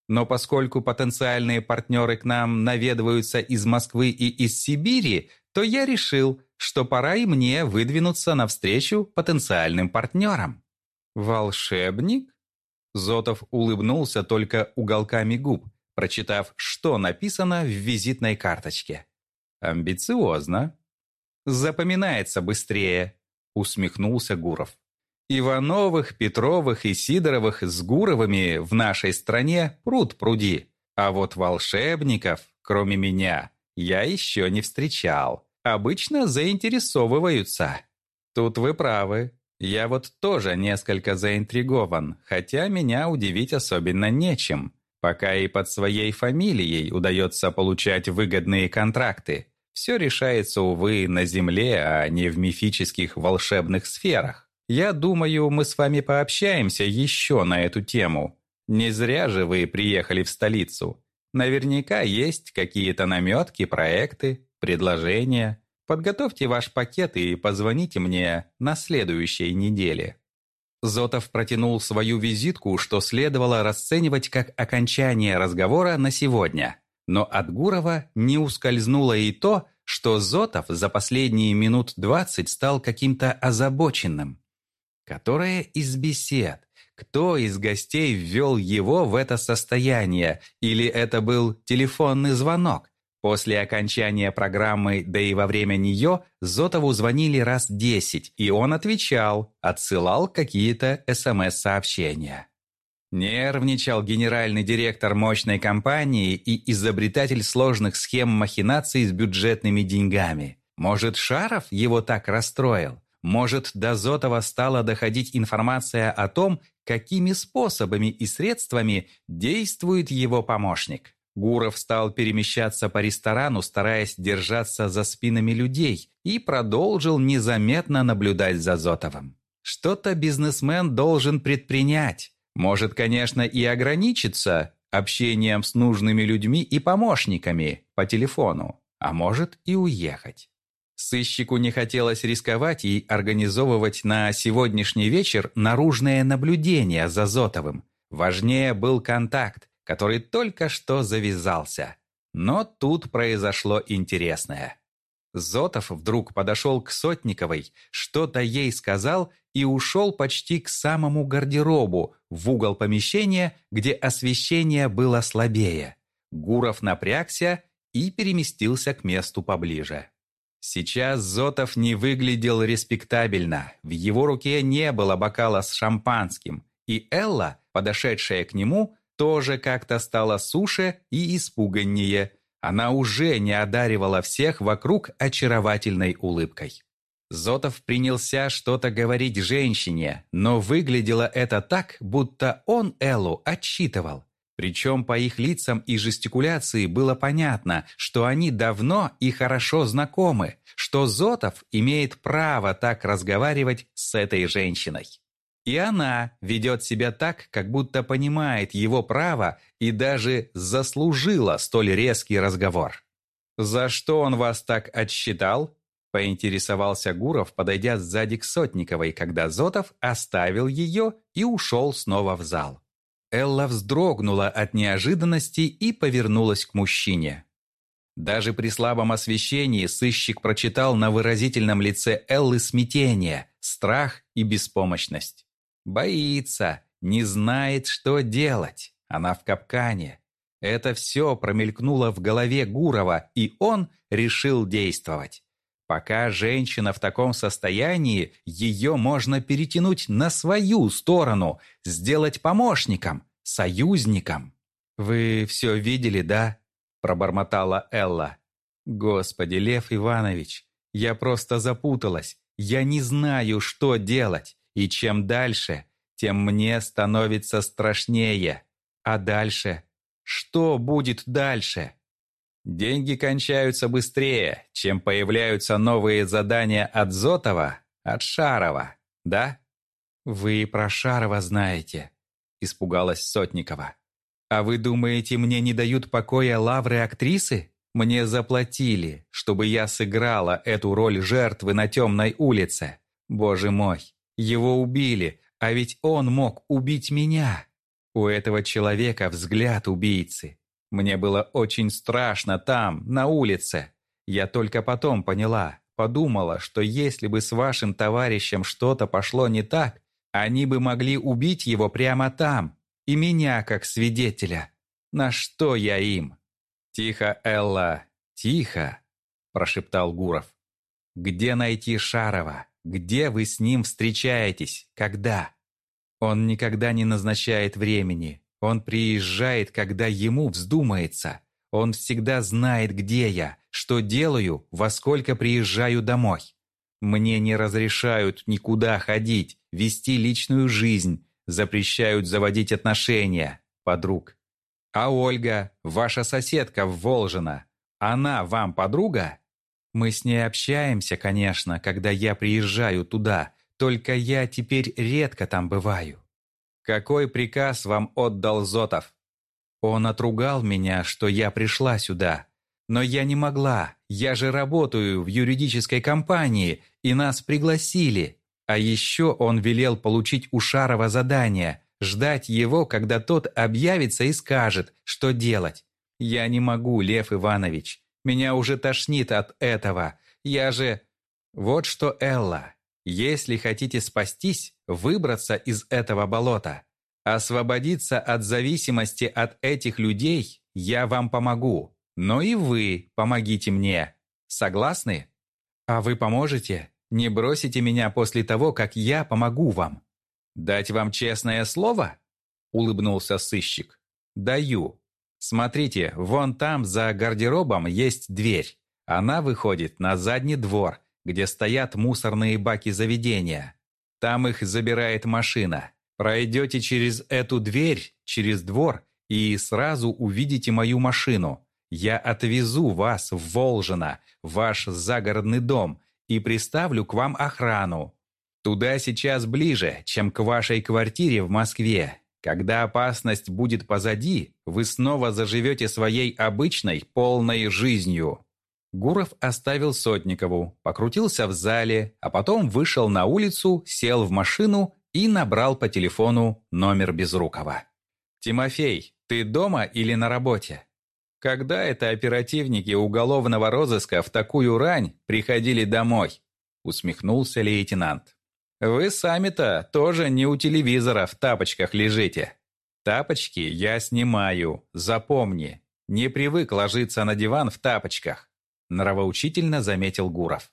Но поскольку потенциальные партнеры к нам наведываются из Москвы и из Сибири, то я решил, что пора и мне выдвинуться навстречу потенциальным партнерам. Волшебник? Зотов улыбнулся только уголками губ, прочитав, что написано в визитной карточке. «Амбициозно». «Запоминается быстрее», — усмехнулся Гуров. «Ивановых, Петровых и Сидоровых с Гуровыми в нашей стране пруд пруди, а вот волшебников, кроме меня, я еще не встречал. Обычно заинтересовываются». «Тут вы правы», я вот тоже несколько заинтригован, хотя меня удивить особенно нечем. Пока и под своей фамилией удается получать выгодные контракты. Все решается, увы, на Земле, а не в мифических волшебных сферах. Я думаю, мы с вами пообщаемся еще на эту тему. Не зря же вы приехали в столицу. Наверняка есть какие-то наметки, проекты, предложения. Подготовьте ваш пакет и позвоните мне на следующей неделе». Зотов протянул свою визитку, что следовало расценивать как окончание разговора на сегодня. Но от Гурова не ускользнуло и то, что Зотов за последние минут двадцать стал каким-то озабоченным. Которая из бесед, кто из гостей ввел его в это состояние, или это был телефонный звонок, После окончания программы, да и во время нее, Зотову звонили раз десять, и он отвечал, отсылал какие-то СМС-сообщения. Нервничал генеральный директор мощной компании и изобретатель сложных схем махинаций с бюджетными деньгами. Может, Шаров его так расстроил? Может, до Зотова стала доходить информация о том, какими способами и средствами действует его помощник? Гуров стал перемещаться по ресторану, стараясь держаться за спинами людей, и продолжил незаметно наблюдать за Зотовым. Что-то бизнесмен должен предпринять. Может, конечно, и ограничиться общением с нужными людьми и помощниками по телефону, а может и уехать. Сыщику не хотелось рисковать и организовывать на сегодняшний вечер наружное наблюдение за Зотовым. Важнее был контакт, который только что завязался. Но тут произошло интересное. Зотов вдруг подошел к Сотниковой, что-то ей сказал и ушел почти к самому гардеробу, в угол помещения, где освещение было слабее. Гуров напрягся и переместился к месту поближе. Сейчас Зотов не выглядел респектабельно, в его руке не было бокала с шампанским, и Элла, подошедшая к нему, тоже как-то стала суше и испуганнее – она уже не одаривала всех вокруг очаровательной улыбкой. Зотов принялся что-то говорить женщине, но выглядело это так, будто он Эллу отчитывал. Причем по их лицам и жестикуляции было понятно, что они давно и хорошо знакомы, что Зотов имеет право так разговаривать с этой женщиной. И она ведет себя так, как будто понимает его право и даже заслужила столь резкий разговор. «За что он вас так отсчитал?» – поинтересовался Гуров, подойдя сзади к Сотниковой, когда Зотов оставил ее и ушел снова в зал. Элла вздрогнула от неожиданности и повернулась к мужчине. Даже при слабом освещении сыщик прочитал на выразительном лице Эллы смятение, страх и беспомощность. Боится, не знает, что делать. Она в капкане. Это все промелькнуло в голове Гурова, и он решил действовать. Пока женщина в таком состоянии, ее можно перетянуть на свою сторону, сделать помощником, союзником. «Вы все видели, да?» – пробормотала Элла. «Господи, Лев Иванович, я просто запуталась. Я не знаю, что делать. И чем дальше, тем мне становится страшнее. А дальше? Что будет дальше? Деньги кончаются быстрее, чем появляются новые задания от Зотова, от Шарова, да? Вы про Шарова знаете, испугалась Сотникова. А вы думаете, мне не дают покоя лавры актрисы? Мне заплатили, чтобы я сыграла эту роль жертвы на темной улице. Боже мой, его убили, а ведь он мог убить меня. У этого человека взгляд убийцы. Мне было очень страшно там, на улице. Я только потом поняла, подумала, что если бы с вашим товарищем что-то пошло не так, они бы могли убить его прямо там, и меня как свидетеля. На что я им? «Тихо, Элла, тихо», – прошептал Гуров. «Где найти Шарова?» Где вы с ним встречаетесь? Когда? Он никогда не назначает времени. Он приезжает, когда ему вздумается. Он всегда знает, где я, что делаю, во сколько приезжаю домой. Мне не разрешают никуда ходить, вести личную жизнь, запрещают заводить отношения, подруг. А Ольга, ваша соседка в Волжино, она вам подруга? Мы с ней общаемся, конечно, когда я приезжаю туда, только я теперь редко там бываю. Какой приказ вам отдал Зотов? Он отругал меня, что я пришла сюда. Но я не могла, я же работаю в юридической компании, и нас пригласили. А еще он велел получить у Шарова задание, ждать его, когда тот объявится и скажет, что делать. Я не могу, Лев Иванович. Меня уже тошнит от этого. Я же... Вот что, Элла, если хотите спастись, выбраться из этого болота, освободиться от зависимости от этих людей, я вам помогу. Но и вы помогите мне. Согласны? А вы поможете? Не бросите меня после того, как я помогу вам. Дать вам честное слово? Улыбнулся сыщик. Даю. Смотрите, вон там за гардеробом есть дверь. Она выходит на задний двор, где стоят мусорные баки заведения. Там их забирает машина. Пройдете через эту дверь, через двор, и сразу увидите мою машину. Я отвезу вас в Волжино, ваш загородный дом, и приставлю к вам охрану. Туда сейчас ближе, чем к вашей квартире в Москве. Когда опасность будет позади, вы снова заживете своей обычной, полной жизнью. Гуров оставил Сотникову, покрутился в зале, а потом вышел на улицу, сел в машину и набрал по телефону номер Безрукова. «Тимофей, ты дома или на работе?» Когда это оперативники уголовного розыска в такую рань приходили домой? Усмехнулся лейтенант. Вы сами-то тоже не у телевизора в тапочках лежите. Тапочки я снимаю, запомни. Не привык ложиться на диван в тапочках нравоучительно заметил Гуров.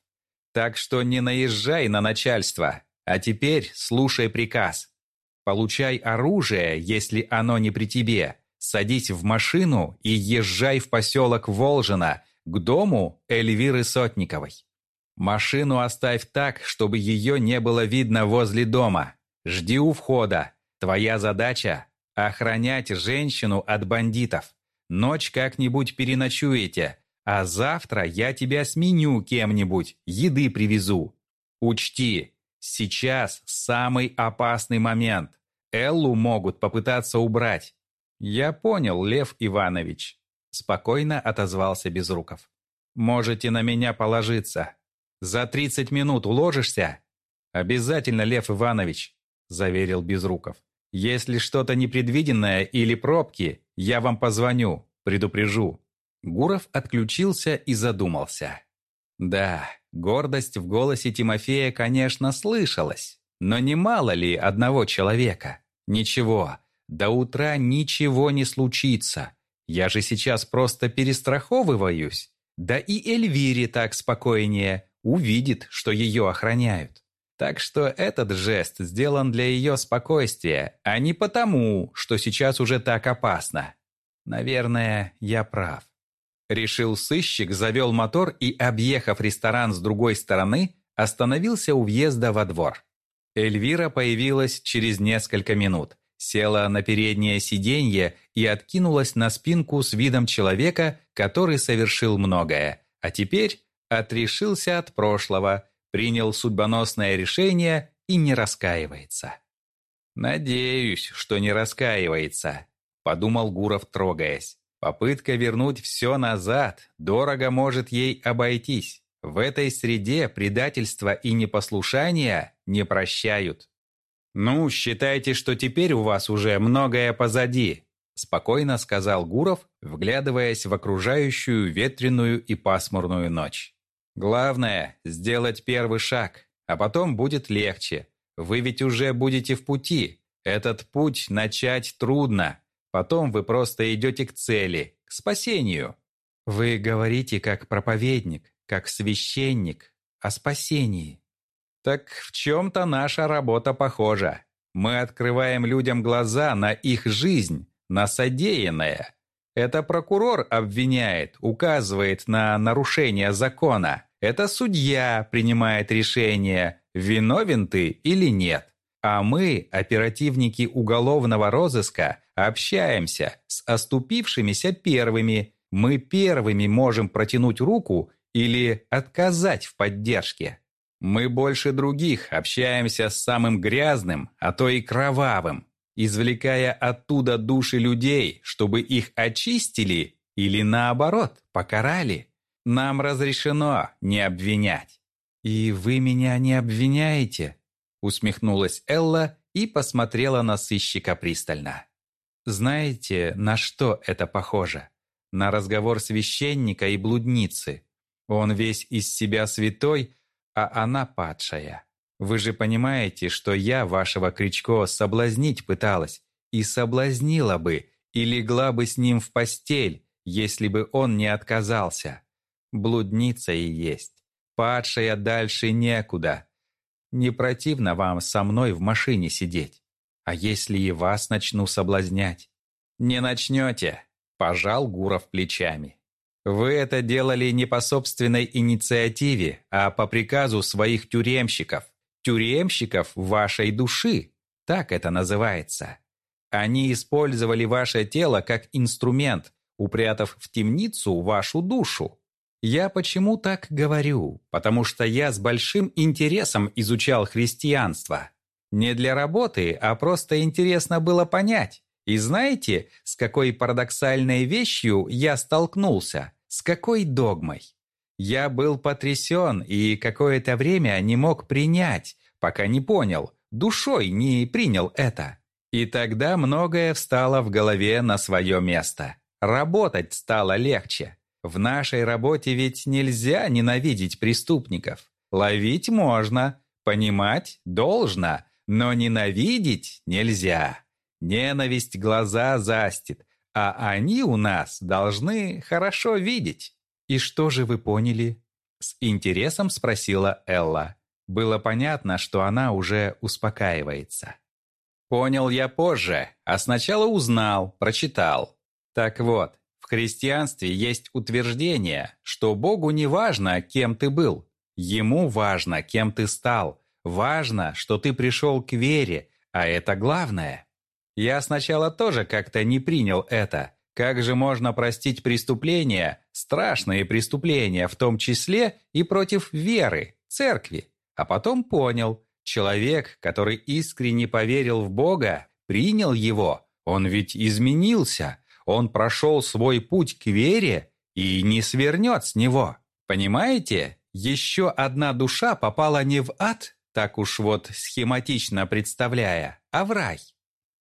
«Так что не наезжай на начальство, а теперь слушай приказ. Получай оружие, если оно не при тебе, садись в машину и езжай в поселок Волжина, к дому Эльвиры Сотниковой. Машину оставь так, чтобы ее не было видно возле дома. Жди у входа. Твоя задача – охранять женщину от бандитов. Ночь как-нибудь переночуете, а завтра я тебя сменю кем-нибудь, еды привезу. Учти, сейчас самый опасный момент. Эллу могут попытаться убрать. Я понял, Лев Иванович. Спокойно отозвался Безруков. Можете на меня положиться. За 30 минут уложишься? Обязательно, Лев Иванович, заверил Безруков. Если что-то непредвиденное или пробки, я вам позвоню, предупрежу. Гуров отключился и задумался. Да, гордость в голосе Тимофея, конечно, слышалась. Но немало ли одного человека? Ничего, до утра ничего не случится. Я же сейчас просто перестраховываюсь. Да и Эльвире так спокойнее, увидит, что ее охраняют. Так что этот жест сделан для ее спокойствия, а не потому, что сейчас уже так опасно. Наверное, я прав. Решил сыщик, завел мотор и, объехав ресторан с другой стороны, остановился у въезда во двор. Эльвира появилась через несколько минут, села на переднее сиденье и откинулась на спинку с видом человека, который совершил многое, а теперь отрешился от прошлого, принял судьбоносное решение и не раскаивается. «Надеюсь, что не раскаивается», – подумал Гуров, трогаясь. Попытка вернуть все назад дорого может ей обойтись. В этой среде предательства и непослушания не прощают. «Ну, считайте, что теперь у вас уже многое позади», спокойно сказал Гуров, вглядываясь в окружающую ветреную и пасмурную ночь. «Главное – сделать первый шаг, а потом будет легче. Вы ведь уже будете в пути. Этот путь начать трудно, Потом вы просто идете к цели, к спасению. Вы говорите как проповедник, как священник о спасении. Так в чем-то наша работа похожа. Мы открываем людям глаза на их жизнь, на содеянное. Это прокурор обвиняет, указывает на нарушение закона. Это судья принимает решение, виновен ты или нет. А мы, оперативники уголовного розыска, общаемся с оступившимися первыми. Мы первыми можем протянуть руку или отказать в поддержке. Мы больше других общаемся с самым грязным, а то и кровавым, извлекая оттуда души людей, чтобы их очистили или наоборот покарали. Нам разрешено не обвинять. И вы меня не обвиняете, Усмехнулась Элла и посмотрела на сыщика пристально. «Знаете, на что это похоже? На разговор священника и блудницы. Он весь из себя святой, а она падшая. Вы же понимаете, что я вашего Кричко соблазнить пыталась, и соблазнила бы, и легла бы с ним в постель, если бы он не отказался. Блудница и есть. Падшая дальше некуда. Не противно вам со мной в машине сидеть? А если и вас начну соблазнять? Не начнете, пожал Гуров плечами. Вы это делали не по собственной инициативе, а по приказу своих тюремщиков. Тюремщиков вашей души, так это называется. Они использовали ваше тело как инструмент, упрятав в темницу вашу душу. Я почему так говорю? Потому что я с большим интересом изучал христианство. Не для работы, а просто интересно было понять. И знаете, с какой парадоксальной вещью я столкнулся? С какой догмой? Я был потрясен и какое-то время не мог принять, пока не понял, душой не принял это. И тогда многое встало в голове на свое место. Работать стало легче. В нашей работе ведь нельзя ненавидеть преступников. Ловить можно, понимать должно, но ненавидеть нельзя. Ненависть глаза застит, а они у нас должны хорошо видеть. «И что же вы поняли?» С интересом спросила Элла. Было понятно, что она уже успокаивается. «Понял я позже, а сначала узнал, прочитал. Так вот, в христианстве есть утверждение, что Богу не важно, кем ты был. Ему важно, кем ты стал. Важно, что ты пришел к вере, а это главное. Я сначала тоже как-то не принял это, как же можно простить преступления, страшные преступления, в том числе и против веры, церкви? А потом понял, человек, который искренне поверил в Бога, принял его, он ведь изменился, он прошел свой путь к вере и не свернет с него. Понимаете? Еще одна душа попала не в ад, так уж вот схематично представляя, а в рай.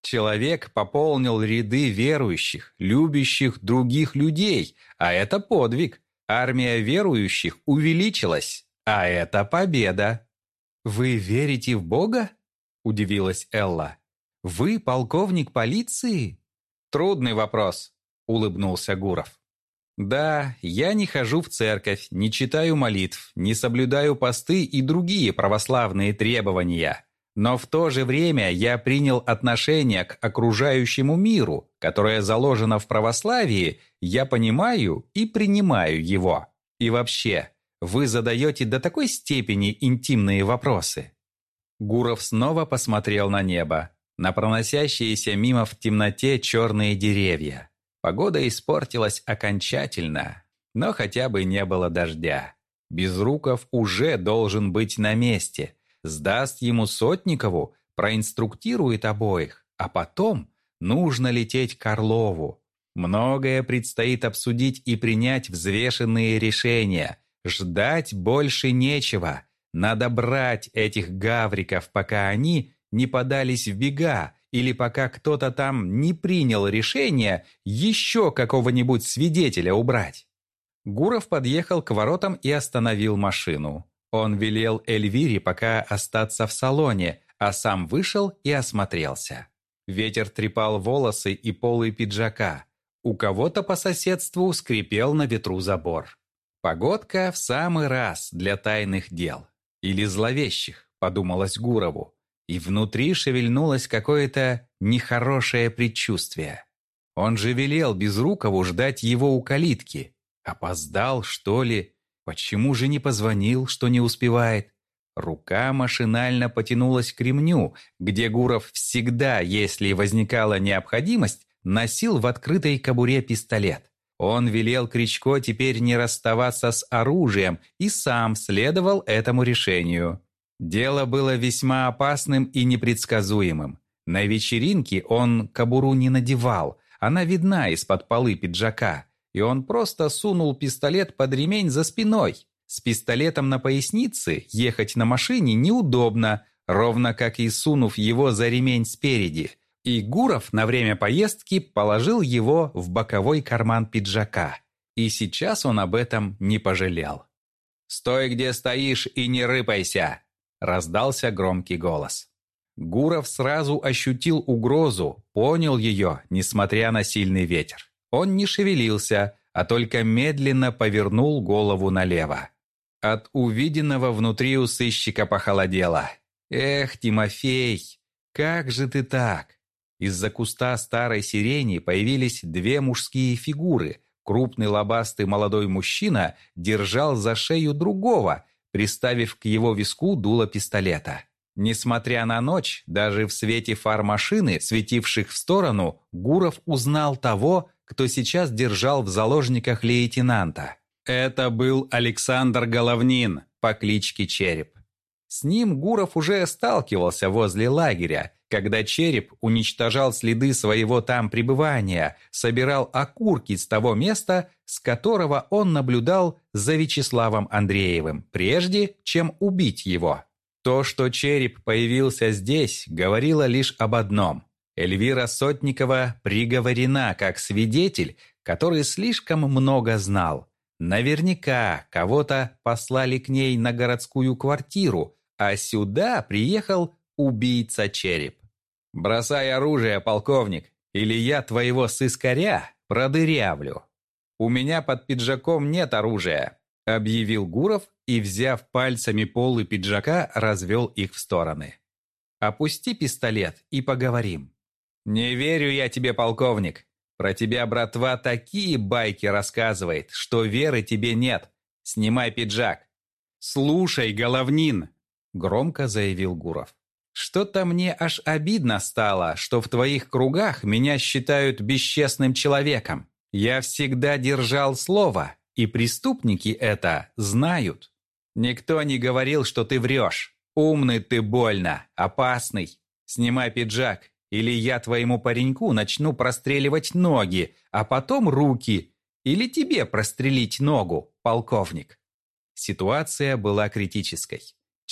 Человек пополнил ряды верующих, любящих других людей, а это подвиг. Армия верующих увеличилась, а это победа. «Вы верите в Бога?» – удивилась Элла. «Вы полковник полиции?» «Трудный вопрос», – улыбнулся Гуров. «Да, я не хожу в церковь, не читаю молитв, не соблюдаю посты и другие православные требования. Но в то же время я принял отношение к окружающему миру, которое заложено в православии, я понимаю и принимаю его. И вообще, вы задаете до такой степени интимные вопросы. Гуров снова посмотрел на небо, на проносящиеся мимо в темноте черные деревья. Погода испортилась окончательно, но хотя бы не было дождя. Безруков уже должен быть на месте – сдаст ему Сотникову, проинструктирует обоих, а потом нужно лететь к Орлову. Многое предстоит обсудить и принять взвешенные решения. Ждать больше нечего. Надо брать этих гавриков, пока они не подались в бега, или пока кто-то там не принял решение еще какого-нибудь свидетеля убрать. Гуров подъехал к воротам и остановил машину. Он велел Эльвире пока остаться в салоне, а сам вышел и осмотрелся. Ветер трепал волосы и полы пиджака. У кого-то по соседству скрипел на ветру забор. Погодка в самый раз для тайных дел. Или зловещих, подумалось Гурову. И внутри шевельнулось какое-то нехорошее предчувствие. Он же велел Безрукову ждать его у калитки. Опоздал, что ли? Почему же не позвонил, что не успевает? Рука машинально потянулась к ремню, где Гуров всегда, если возникала необходимость, носил в открытой кобуре пистолет. Он велел Кричко теперь не расставаться с оружием и сам следовал этому решению. Дело было весьма опасным и непредсказуемым. На вечеринке он кобуру не надевал, она видна из-под полы пиджака и он просто сунул пистолет под ремень за спиной. С пистолетом на пояснице ехать на машине неудобно, ровно как и сунув его за ремень спереди. И Гуров на время поездки положил его в боковой карман пиджака. И сейчас он об этом не пожалел. «Стой, где стоишь, и не рыпайся!» – раздался громкий голос. Гуров сразу ощутил угрозу, понял ее, несмотря на сильный ветер. Он не шевелился, а только медленно повернул голову налево. От увиденного внутри у сыщика похолодело. «Эх, Тимофей, как же ты так?» Из-за куста старой сирени появились две мужские фигуры. Крупный лобастый молодой мужчина держал за шею другого, приставив к его виску дуло пистолета. Несмотря на ночь, даже в свете фар машины, светивших в сторону, Гуров узнал того, кто сейчас держал в заложниках лейтенанта. Это был Александр Головнин по кличке Череп. С ним Гуров уже сталкивался возле лагеря, когда череп уничтожал следы своего там пребывания, собирал окурки с того места, с которого он наблюдал за Вячеславом Андреевым, прежде чем убить его. То, что череп появился здесь, говорило лишь об одном. Эльвира Сотникова приговорена как свидетель, который слишком много знал. Наверняка кого-то послали к ней на городскую квартиру, а сюда приехал убийца-череп. «Бросай оружие, полковник, или я твоего сыскаря продырявлю». «У меня под пиджаком нет оружия», — объявил Гуров и, взяв пальцами полы пиджака, развел их в стороны. «Опусти пистолет и поговорим». «Не верю я тебе, полковник. Про тебя братва такие байки рассказывает, что веры тебе нет. Снимай пиджак». «Слушай, Головнин», — громко заявил Гуров. «Что-то мне аж обидно стало, что в твоих кругах меня считают бесчестным человеком. Я всегда держал слово, и преступники это знают. Никто не говорил, что ты врешь. Умный ты больно, опасный. Снимай пиджак, или я твоему пареньку начну простреливать ноги, а потом руки. Или тебе прострелить ногу, полковник. Ситуация была критической.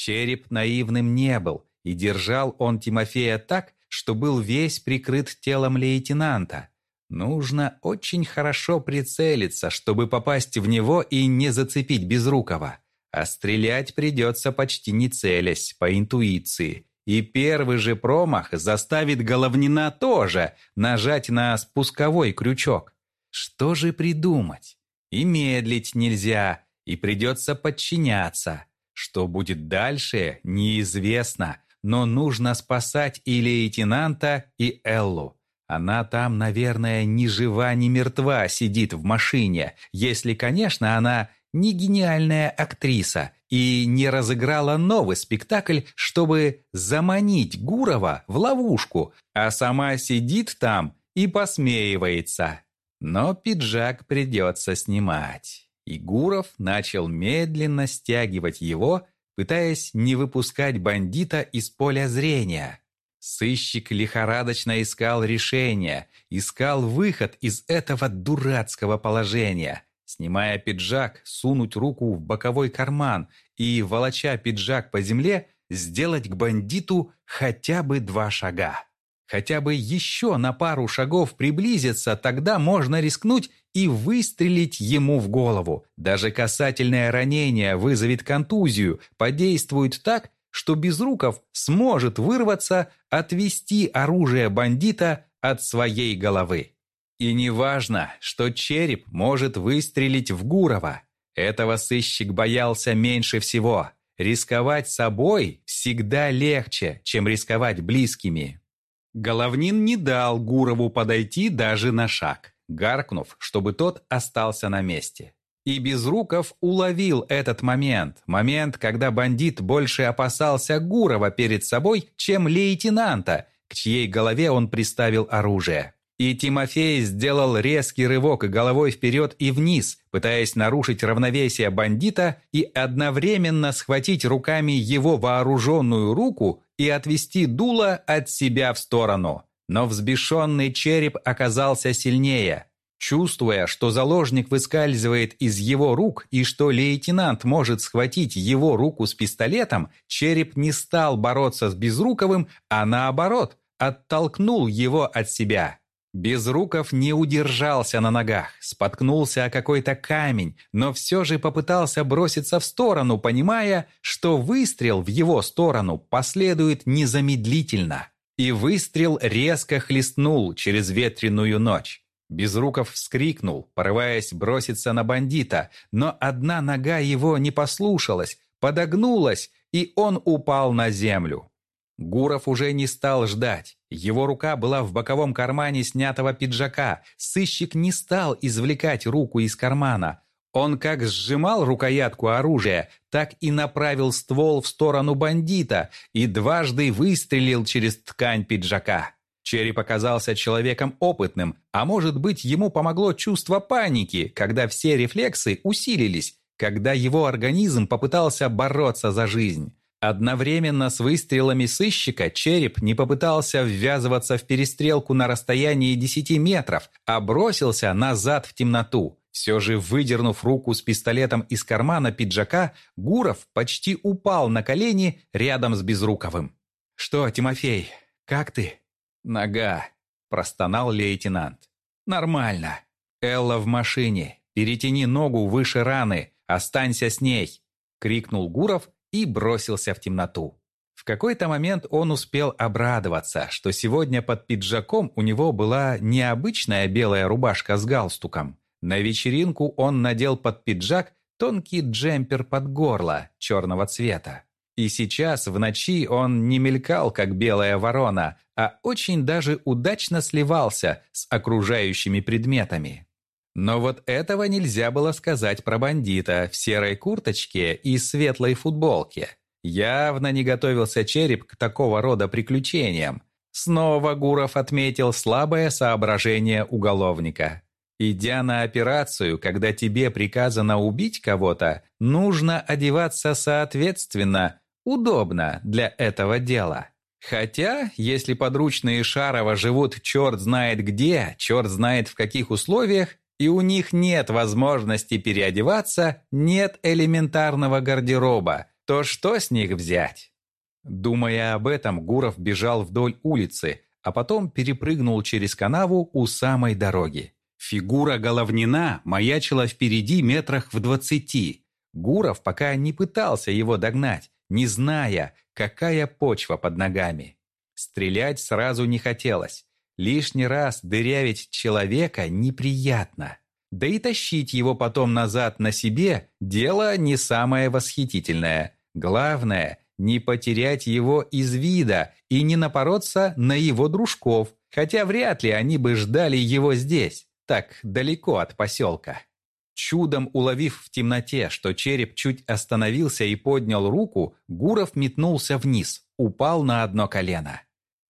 Череп наивным не был, и держал он Тимофея так, что был весь прикрыт телом лейтенанта. Нужно очень хорошо прицелиться, чтобы попасть в него и не зацепить Безрукова. А стрелять придется почти не целясь, по интуиции. И первый же промах заставит Головнина тоже нажать на спусковой крючок. Что же придумать? И медлить нельзя, и придется подчиняться. Что будет дальше, неизвестно, но нужно спасать и лейтенанта, и Эллу. Она там, наверное, ни жива, ни мертва сидит в машине, если, конечно, она не гениальная актриса и не разыграла новый спектакль, чтобы заманить Гурова в ловушку, а сама сидит там и посмеивается. Но пиджак придется снимать. И Гуров начал медленно стягивать его, пытаясь не выпускать бандита из поля зрения. Сыщик лихорадочно искал решение, искал выход из этого дурацкого положения. Снимая пиджак, сунуть руку в боковой карман и, волоча пиджак по земле, сделать к бандиту хотя бы два шага. Хотя бы еще на пару шагов приблизиться, тогда можно рискнуть и выстрелить ему в голову. Даже касательное ранение вызовет контузию, подействует так, что Безруков сможет вырваться, отвести оружие бандита от своей головы. И не важно, что череп может выстрелить в Гурова. Этого сыщик боялся меньше всего. Рисковать собой всегда легче, чем рисковать близкими. Головнин не дал Гурову подойти даже на шаг, гаркнув, чтобы тот остался на месте. И Безруков уловил этот момент. Момент, когда бандит больше опасался Гурова перед собой, чем лейтенанта, к чьей голове он приставил оружие. И Тимофей сделал резкий рывок головой вперед и вниз, пытаясь нарушить равновесие бандита и одновременно схватить руками его вооруженную руку и отвести дуло от себя в сторону. Но взбешенный череп оказался сильнее – Чувствуя, что заложник выскальзывает из его рук и что лейтенант может схватить его руку с пистолетом, череп не стал бороться с Безруковым, а наоборот, оттолкнул его от себя. Безруков не удержался на ногах, споткнулся о какой-то камень, но все же попытался броситься в сторону, понимая, что выстрел в его сторону последует незамедлительно. И выстрел резко хлестнул через ветреную ночь. Безруков вскрикнул, порываясь броситься на бандита, но одна нога его не послушалась, подогнулась, и он упал на землю. Гуров уже не стал ждать. Его рука была в боковом кармане снятого пиджака. Сыщик не стал извлекать руку из кармана. Он как сжимал рукоятку оружия, так и направил ствол в сторону бандита и дважды выстрелил через ткань пиджака. Череп оказался человеком опытным, а может быть ему помогло чувство паники, когда все рефлексы усилились, когда его организм попытался бороться за жизнь. Одновременно с выстрелами сыщика череп не попытался ввязываться в перестрелку на расстоянии 10 метров, а бросился назад в темноту. Все же, выдернув руку с пистолетом из кармана пиджака, Гуров почти упал на колени рядом с Безруковым. «Что, Тимофей, как ты?» «Нога», – простонал лейтенант. «Нормально. Элла в машине. Перетяни ногу выше раны. Останься с ней», – крикнул Гуров и бросился в темноту. В какой-то момент он успел обрадоваться, что сегодня под пиджаком у него была необычная белая рубашка с галстуком. На вечеринку он надел под пиджак тонкий джемпер под горло черного цвета. И сейчас в ночи он не мелькал, как белая ворона, а очень даже удачно сливался с окружающими предметами. Но вот этого нельзя было сказать про бандита в серой курточке и светлой футболке. Явно не готовился череп к такого рода приключениям. Снова Гуров отметил слабое соображение уголовника. Идя на операцию, когда тебе приказано убить кого-то, нужно одеваться соответственно, удобно для этого дела. Хотя, если подручные Шарова живут черт знает где, черт знает в каких условиях, и у них нет возможности переодеваться, нет элементарного гардероба, то что с них взять? Думая об этом, Гуров бежал вдоль улицы, а потом перепрыгнул через канаву у самой дороги. Фигура Головнина маячила впереди метрах в двадцати. Гуров пока не пытался его догнать, не зная, какая почва под ногами. Стрелять сразу не хотелось. Лишний раз дырявить человека неприятно. Да и тащить его потом назад на себе – дело не самое восхитительное. Главное – не потерять его из вида и не напороться на его дружков, хотя вряд ли они бы ждали его здесь, так далеко от поселка. Чудом уловив в темноте, что череп чуть остановился и поднял руку, Гуров метнулся вниз, упал на одно колено.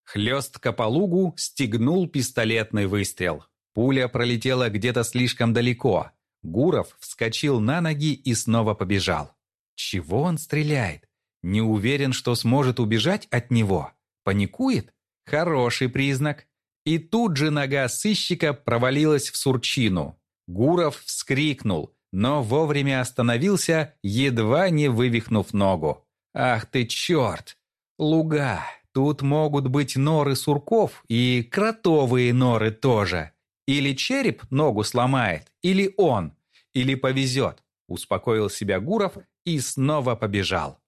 Хлестко по лугу стегнул пистолетный выстрел. Пуля пролетела где-то слишком далеко. Гуров вскочил на ноги и снова побежал. Чего он стреляет? Не уверен, что сможет убежать от него. Паникует? Хороший признак. И тут же нога сыщика провалилась в сурчину. Гуров вскрикнул, но вовремя остановился, едва не вывихнув ногу. «Ах ты черт! Луга!» Тут могут быть норы сурков и кротовые норы тоже. Или череп ногу сломает, или он, или повезет. Успокоил себя Гуров и снова побежал.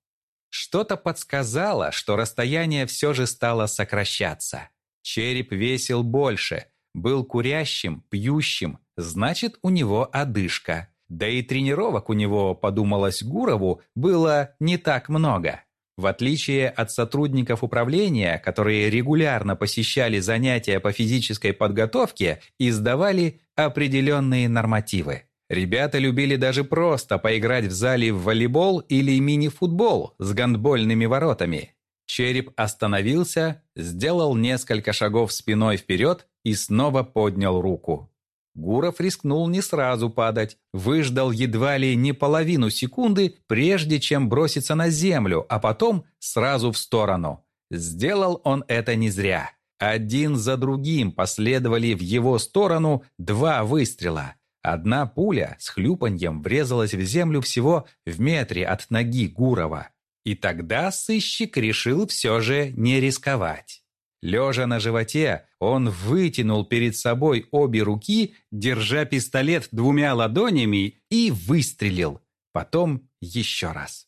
Что-то подсказало, что расстояние все же стало сокращаться. Череп весил больше, был курящим, пьющим, значит, у него одышка. Да и тренировок у него, подумалось Гурову, было не так много. В отличие от сотрудников управления, которые регулярно посещали занятия по физической подготовке и сдавали определенные нормативы. Ребята любили даже просто поиграть в зале в волейбол или мини-футбол с гандбольными воротами. Череп остановился, сделал несколько шагов спиной вперед и снова поднял руку. Гуров рискнул не сразу падать, выждал едва ли не половину секунды, прежде чем броситься на землю, а потом сразу в сторону. Сделал он это не зря. Один за другим последовали в его сторону два выстрела. Одна пуля с хлюпаньем врезалась в землю всего в метре от ноги Гурова. И тогда сыщик решил все же не рисковать. Лежа на животе, он вытянул перед собой обе руки, держа пистолет двумя ладонями, и выстрелил. Потом еще раз.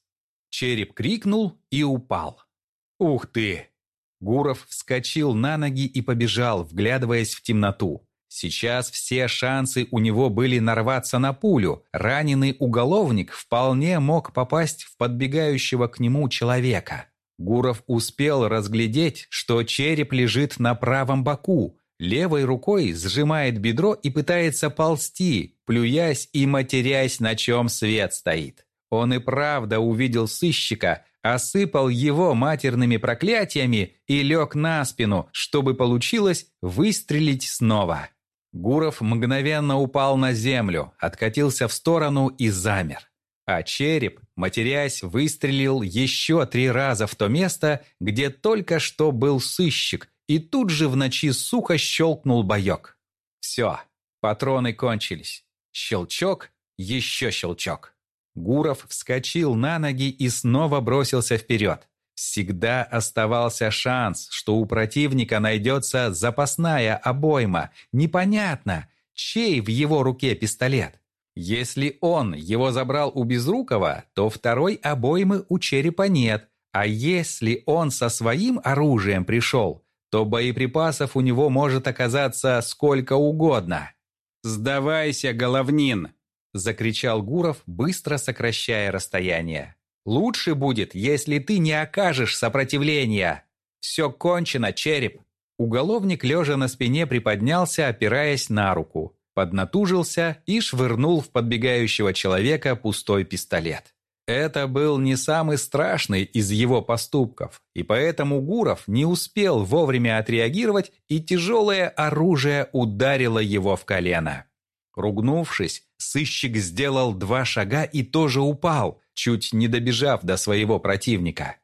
Череп крикнул и упал. «Ух ты!» Гуров вскочил на ноги и побежал, вглядываясь в темноту. Сейчас все шансы у него были нарваться на пулю. Раненый уголовник вполне мог попасть в подбегающего к нему человека. Гуров успел разглядеть, что череп лежит на правом боку, левой рукой сжимает бедро и пытается ползти, плюясь и матерясь, на чем свет стоит. Он и правда увидел сыщика, осыпал его матерными проклятиями и лег на спину, чтобы получилось выстрелить снова. Гуров мгновенно упал на землю, откатился в сторону и замер. А череп, матерясь, выстрелил еще три раза в то место, где только что был сыщик, и тут же в ночи сухо щелкнул боек. Все, патроны кончились. Щелчок, еще щелчок. Гуров вскочил на ноги и снова бросился вперед. Всегда оставался шанс, что у противника найдется запасная обойма. Непонятно, чей в его руке пистолет. Если он его забрал у Безрукова, то второй обоймы у черепа нет. А если он со своим оружием пришел, то боеприпасов у него может оказаться сколько угодно. «Сдавайся, головнин!» – закричал Гуров, быстро сокращая расстояние. «Лучше будет, если ты не окажешь сопротивления. Все кончено, череп!» Уголовник, лежа на спине, приподнялся, опираясь на руку, поднатужился и швырнул в подбегающего человека пустой пистолет. Это был не самый страшный из его поступков, и поэтому Гуров не успел вовремя отреагировать, и тяжелое оружие ударило его в колено. Ругнувшись, сыщик сделал два шага и тоже упал, чуть не добежав до своего противника.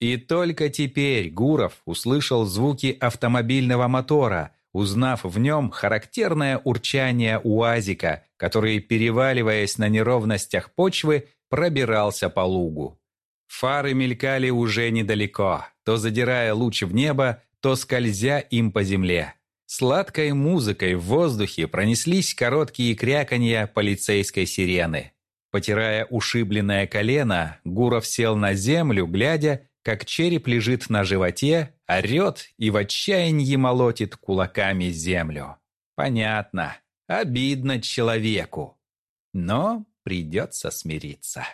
И только теперь Гуров услышал звуки автомобильного мотора, узнав в нем характерное урчание УАЗика, который, переваливаясь на неровностях почвы, пробирался по лугу. Фары мелькали уже недалеко, то задирая луч в небо, то скользя им по земле. Сладкой музыкой в воздухе пронеслись короткие кряканья полицейской сирены. Потирая ушибленное колено, Гуров сел на землю, глядя, как череп лежит на животе, орет и в отчаянии молотит кулаками землю. Понятно, обидно человеку. Но придется смириться.